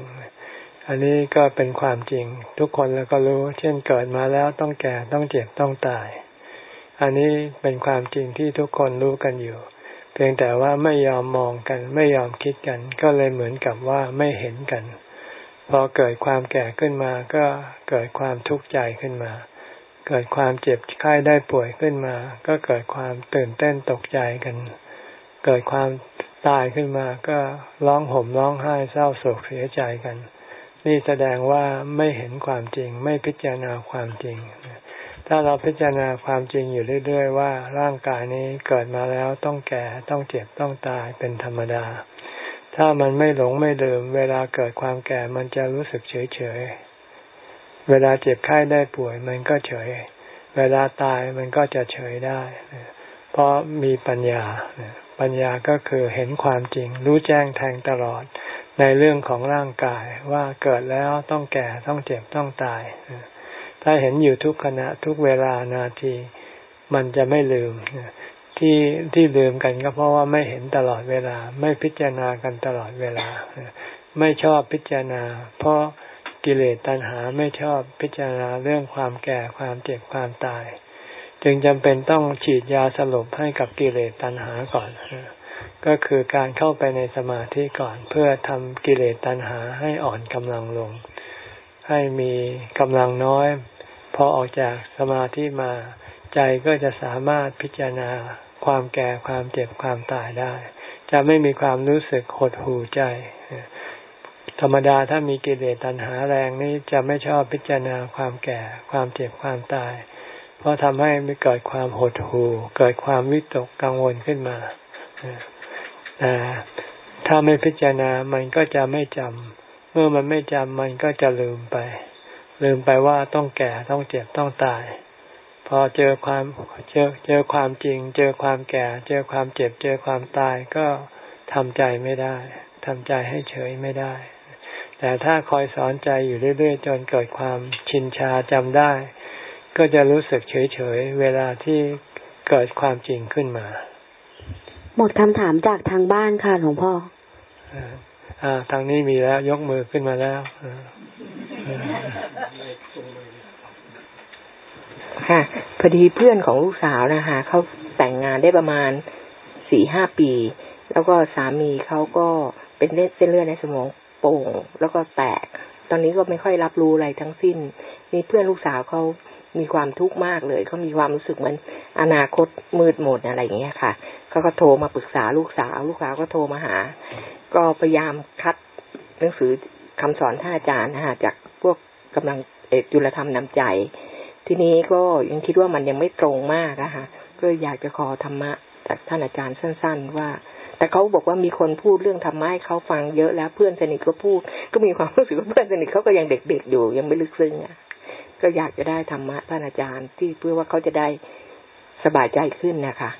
อันนี้ก็เป็นความจริง ทุกคนแล้วก็รู้ เช่นเกิดมาแล้วต้องแก่ต้องเจ็บต้องตาย อันนี้เป็นความจริงที่ทุกคนรู้กันอยู่ เพียงแต่ว่าไม่ยอมมองกัน ไม่ยอมคิดกัน ก็เลยเหมือนกับว่าไม่เห็นกัน พอเกิดความแก่ขึ้นมาก็เกิดความทุกข์ใจขึ้นมา เกิดความเจ็บไข้ได้ป่วยขึ้นมา ก็เกิดความตื่นเต้นตกใจกัน เกิดความตายขึ้นมาก็ร้องห่มร้องไห้เศร้าโศกเสียใจกัน นี่แสดงว่าไม่เห็นความจริง ไม่พิจารณาความจริง ถ้าเราพิจารณาความจริงอยู่เรื่อย ๆ ว่าร่างกายนี้เกิดมาแล้วต้องแก่ต้องเจ็บต้องตายเป็นธรรมดา ถ้ามันไม่หลงไม่ลืมเวลาเกิดความแก่มันจะรู้สึกเฉยๆ เวลาเจ็บไข้ได้ป่วย มันก็เฉย เวลาตายมันก็จะเฉยได้ เพราะมีปัญญา ปัญญาก็คือเห็นความจริง รู้แจ้งแทงตลอดในเรื่องของร่างกายว่าเกิดแล้วต้องแก่ต้องเจ็บต้องตาย ถ้าเห็นอยู่ทุกขณะทุกเวลานาที มันจะไม่ลืมที่ที่ลืมกันก็เพราะว่าไม่เห็นตลอดเวลา ไม่พิจารณากันตลอดเวลา ไม่ชอบพิจารณา เพราะ กิเลสตัณหาไม่ชอบพิจารณาเรื่องความแก่ความเจ็บความตาย จึงจำเป็นต้องฉีดยาสลบให้กับกิเลสตัณหาก่อน ก็คือการเข้าไปในสมาธิก่อนเพื่อทำกิเลสตัณหาให้อ่อนกำลังลง ให้มีกำลังน้อย พอออกจากสมาธิมาใจก็จะสามารถพิจารณาความแก่ความเจ็บความตายได้ จะไม่มีความรู้สึกหดหู่ใจ ธรรมดาถ้ามีกิเลสตัณหาแรงนี้จะไม่ชอบพิจารณาความแก่ ความเจ็บความตาย เพราะทำให้ไม่เกิดความหดหู่ เกิดความวิตกกังวลขึ้นมาแต่ถ้าไม่พิจารณามันก็จะไม่จำเมื่อมันไม่จำมันก็จะลืมไป ลืมไปว่าต้องแก่ต้องเจ็บต้องตาย พอเจอความเจอเจอความจริง เจอความแก่ เจอความเจ็บ เจอความตายก็ทำใจไม่ได้ทำใจให้เฉยไม่ได้ แต่ถ้าคอยสอนใจอยู่เรื่อยๆ จนเกิดความชินชาจำได้ ก็จะรู้สึกเฉยๆ เวลาที่เกิดความจริงขึ้นมา หมดคำถามจากทางบ้านค่ะหลวงพ่ออ่าทางนี้มีแล้วยกมือขึ้นมาแล้วค่ะพอดีเพื่อนของลูกสาวนะคะเขาแต่งงานได้ประมาณสี่ห้าปี แล้วก็สามีเขาก็เป็นเส้นเลือดในสมอง โป่งแล้วก็แตก ตอนนี้ก็ไม่ค่อยรับรู้อะไรทั้งสิ้น มีเพื่อนลูกสาวเขามีความทุกข์มากเลยเขามีความรู้สึกเหมือนอนาคตมืดหมดอะไรอย่างเงี้ยค่ะเขาก็โทรมาปรึกษาลูกสาว ลูกสาวก็โทรมาหา ก็พยายามคัดหนังสือคำสอนท่านอาจารย์นะฮะจากพวกกำลังเอจุลธรรมนำใจ ทีนี้ก็ยังคิดว่ามันยังไม่ตรงมากนะคะก็อยากจะขอธรรมะจากท่านอาจารย์สั้น ๆ ว่า แต่เขาบอกว่ามีคนพูดเรื่องธรรมะให้เขาฟังเยอะแล้วเพื่อนสนิทก็พูด ก็มีความรู้สึกว่าเพื่อนสนิทเขาก็ยังเด็กๆอยู่ ยังไม่ลึกซึ้งอะก็อยากจะได้ธรรมะท่านอาจารย์ที่เพื่อว่าเขาจะได้สบายใจขึ้นนะคะ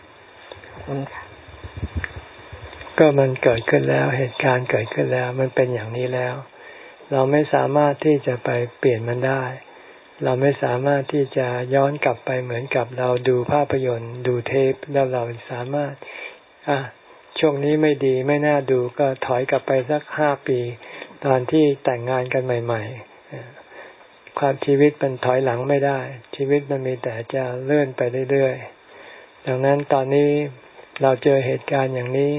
ขอบคุณค่ะ ก็มันเกิดขึ้นแล้วเหตุการณ์เกิดขึ้นแล้ว มันเป็นอย่างนี้แล้ว เราไม่สามารถที่จะไปเปลี่ยนมันได้ เราไม่สามารถที่จะย้อนกลับไปเหมือนกับเราดูภาพยนตร์ ดูเทปแล้วเราสามารถ อะ ช่วงนี้ไม่ดีไม่น่าดูก็ถอยกลับไปสักห้าปี ตอนที่แต่งงานกันใหม่ ๆ ความชีวิตมันถอยหลังไม่ได้ ชีวิตมันมีแต่จะเลื่อนไปเรื่อยๆ ดังนั้นตอนนี้เราเจอเหตุการณ์อย่างนี้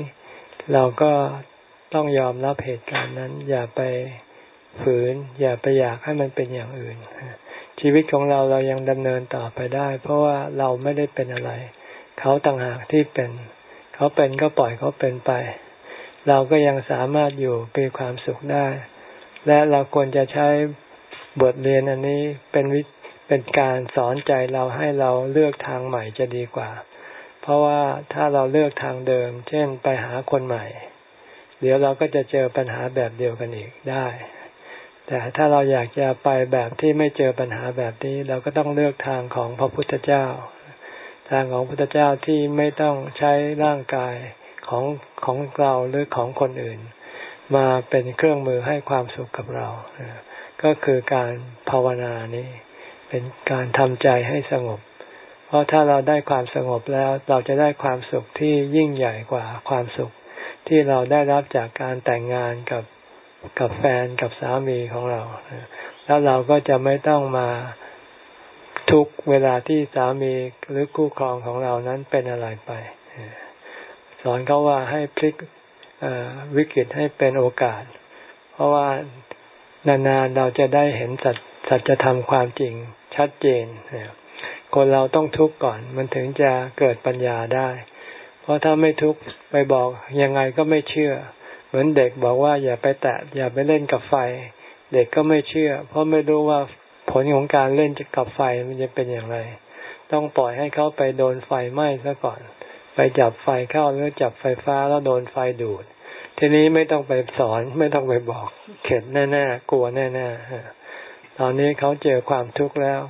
เราก็ต้องยอมรับเหตุการณ์นั้น อย่าไปฝืน อย่าไปอยากให้มันเป็นอย่างอื่น ชีวิตของเราเรายังดำเนินต่อไปได้ เพราะว่าเราไม่ได้เป็นอะไร เขาต่างหากที่เป็น เขาเป็นก็ปล่อยเขาเป็นไป เราก็ยังสามารถอยู่มีความสุขได้ และเราควรจะใช้บทเรียนอันนี้เป็นวิเป็นการสอนใจเราให้เราเลือกทางใหม่จะดีกว่า เพราะว่าถ้าเราเลือกทางเดิม เช่นไปหาคนใหม่ เดี๋ยวเราก็จะเจอปัญหาแบบเดียวกันอีกได้ แต่ถ้าเราอยากจะไปแบบที่ไม่เจอปัญหาแบบนี้ เราก็ต้องเลือกทางของพระพุทธเจ้า ทางของพระพุทธเจ้าที่ไม่ต้องใช้ร่างกายของของเราหรือของคนอื่น มาเป็นเครื่องมือให้ความสุขกับเรา ก็คือการภาวนานี้ เป็นการทำใจให้สงบ เพราะถ้าเราได้ความสงบแล้วเราจะได้ความสุขที่ยิ่งใหญ่กว่าความสุข ที่เราได้รับจากการแต่งงานกับกับแฟนกับสามีของเรา แล้วเราก็จะไม่ต้องมา ทุกเวลาที่สามีหรือคู่ครองของเรานั้นเป็นอะไรไป สอนเขาว่าให้พลิกวิกฤตให้เป็นโอกาส เพราะว่านานๆเราจะได้เห็นสัจสัจธรรมความจริงชัดเจน คนเราต้องทุกข์ก่อน มันถึงจะเกิดปัญญาได้ เพราะถ้าไม่ทุกข์ไปบอกยังไงก็ไม่เชื่อ เหมือนเด็กบอกว่าอย่าไปแตะอย่าไปเล่นกับไฟ เด็กก็ไม่เชื่อ เพราะไม่รู้ว่า ผลของการเล่นกับไฟมันจะเป็นอย่างไร ต้องปล่อยให้เขาไปโดนไฟไหม้ซะก่อน ไปจับไฟเข้าหรือจับไฟฟ้าแล้วโดนไฟดูด ทีนี้ไม่ต้องไปสอนไม่ต้องไปบอก เข็ดแน่ๆกลัวแน่ๆตอนนี้เขาเจอความทุกข์แล้ว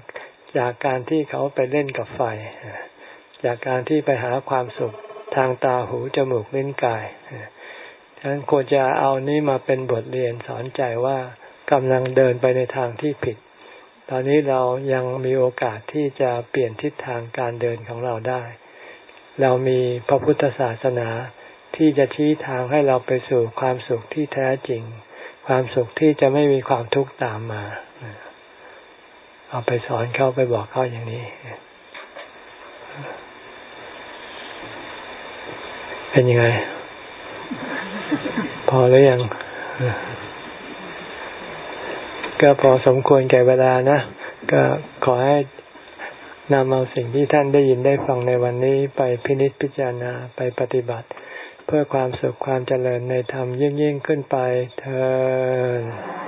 จากการที่เขาไปเล่นกับไฟ จากการที่ไปหาความสุขทางตาหูจมูกลิ้นกายฉะนั้นควรจะเอานี้มาเป็นบทเรียนสอนใจว่ากำลังเดินไปในทางที่ผิด ตอนนี้เรายังมีโอกาสที่จะเปลี่ยนทิศทางการเดินของเราได้ เรามีพระพุทธศาสนาที่จะชี้ทางให้เราไปสู่ความสุขที่แท้จริง ความสุขที่จะไม่มีความทุกข์ตามมา เอาไปสอนเขาไปบอกเขาอย่างนี้ เป็นยังไง พอหรือยัง ก็พอสมควรแก่เวลานะ ก็ขอให้นำเอาสิ่งที่ท่านได้ยินได้ฟังในวันนี้ไปพินิจพิจารณาไปปฏิบัติ เพื่อความสุขความเจริญในธรรมยิ่งยิ่งขึ้นไปเธอ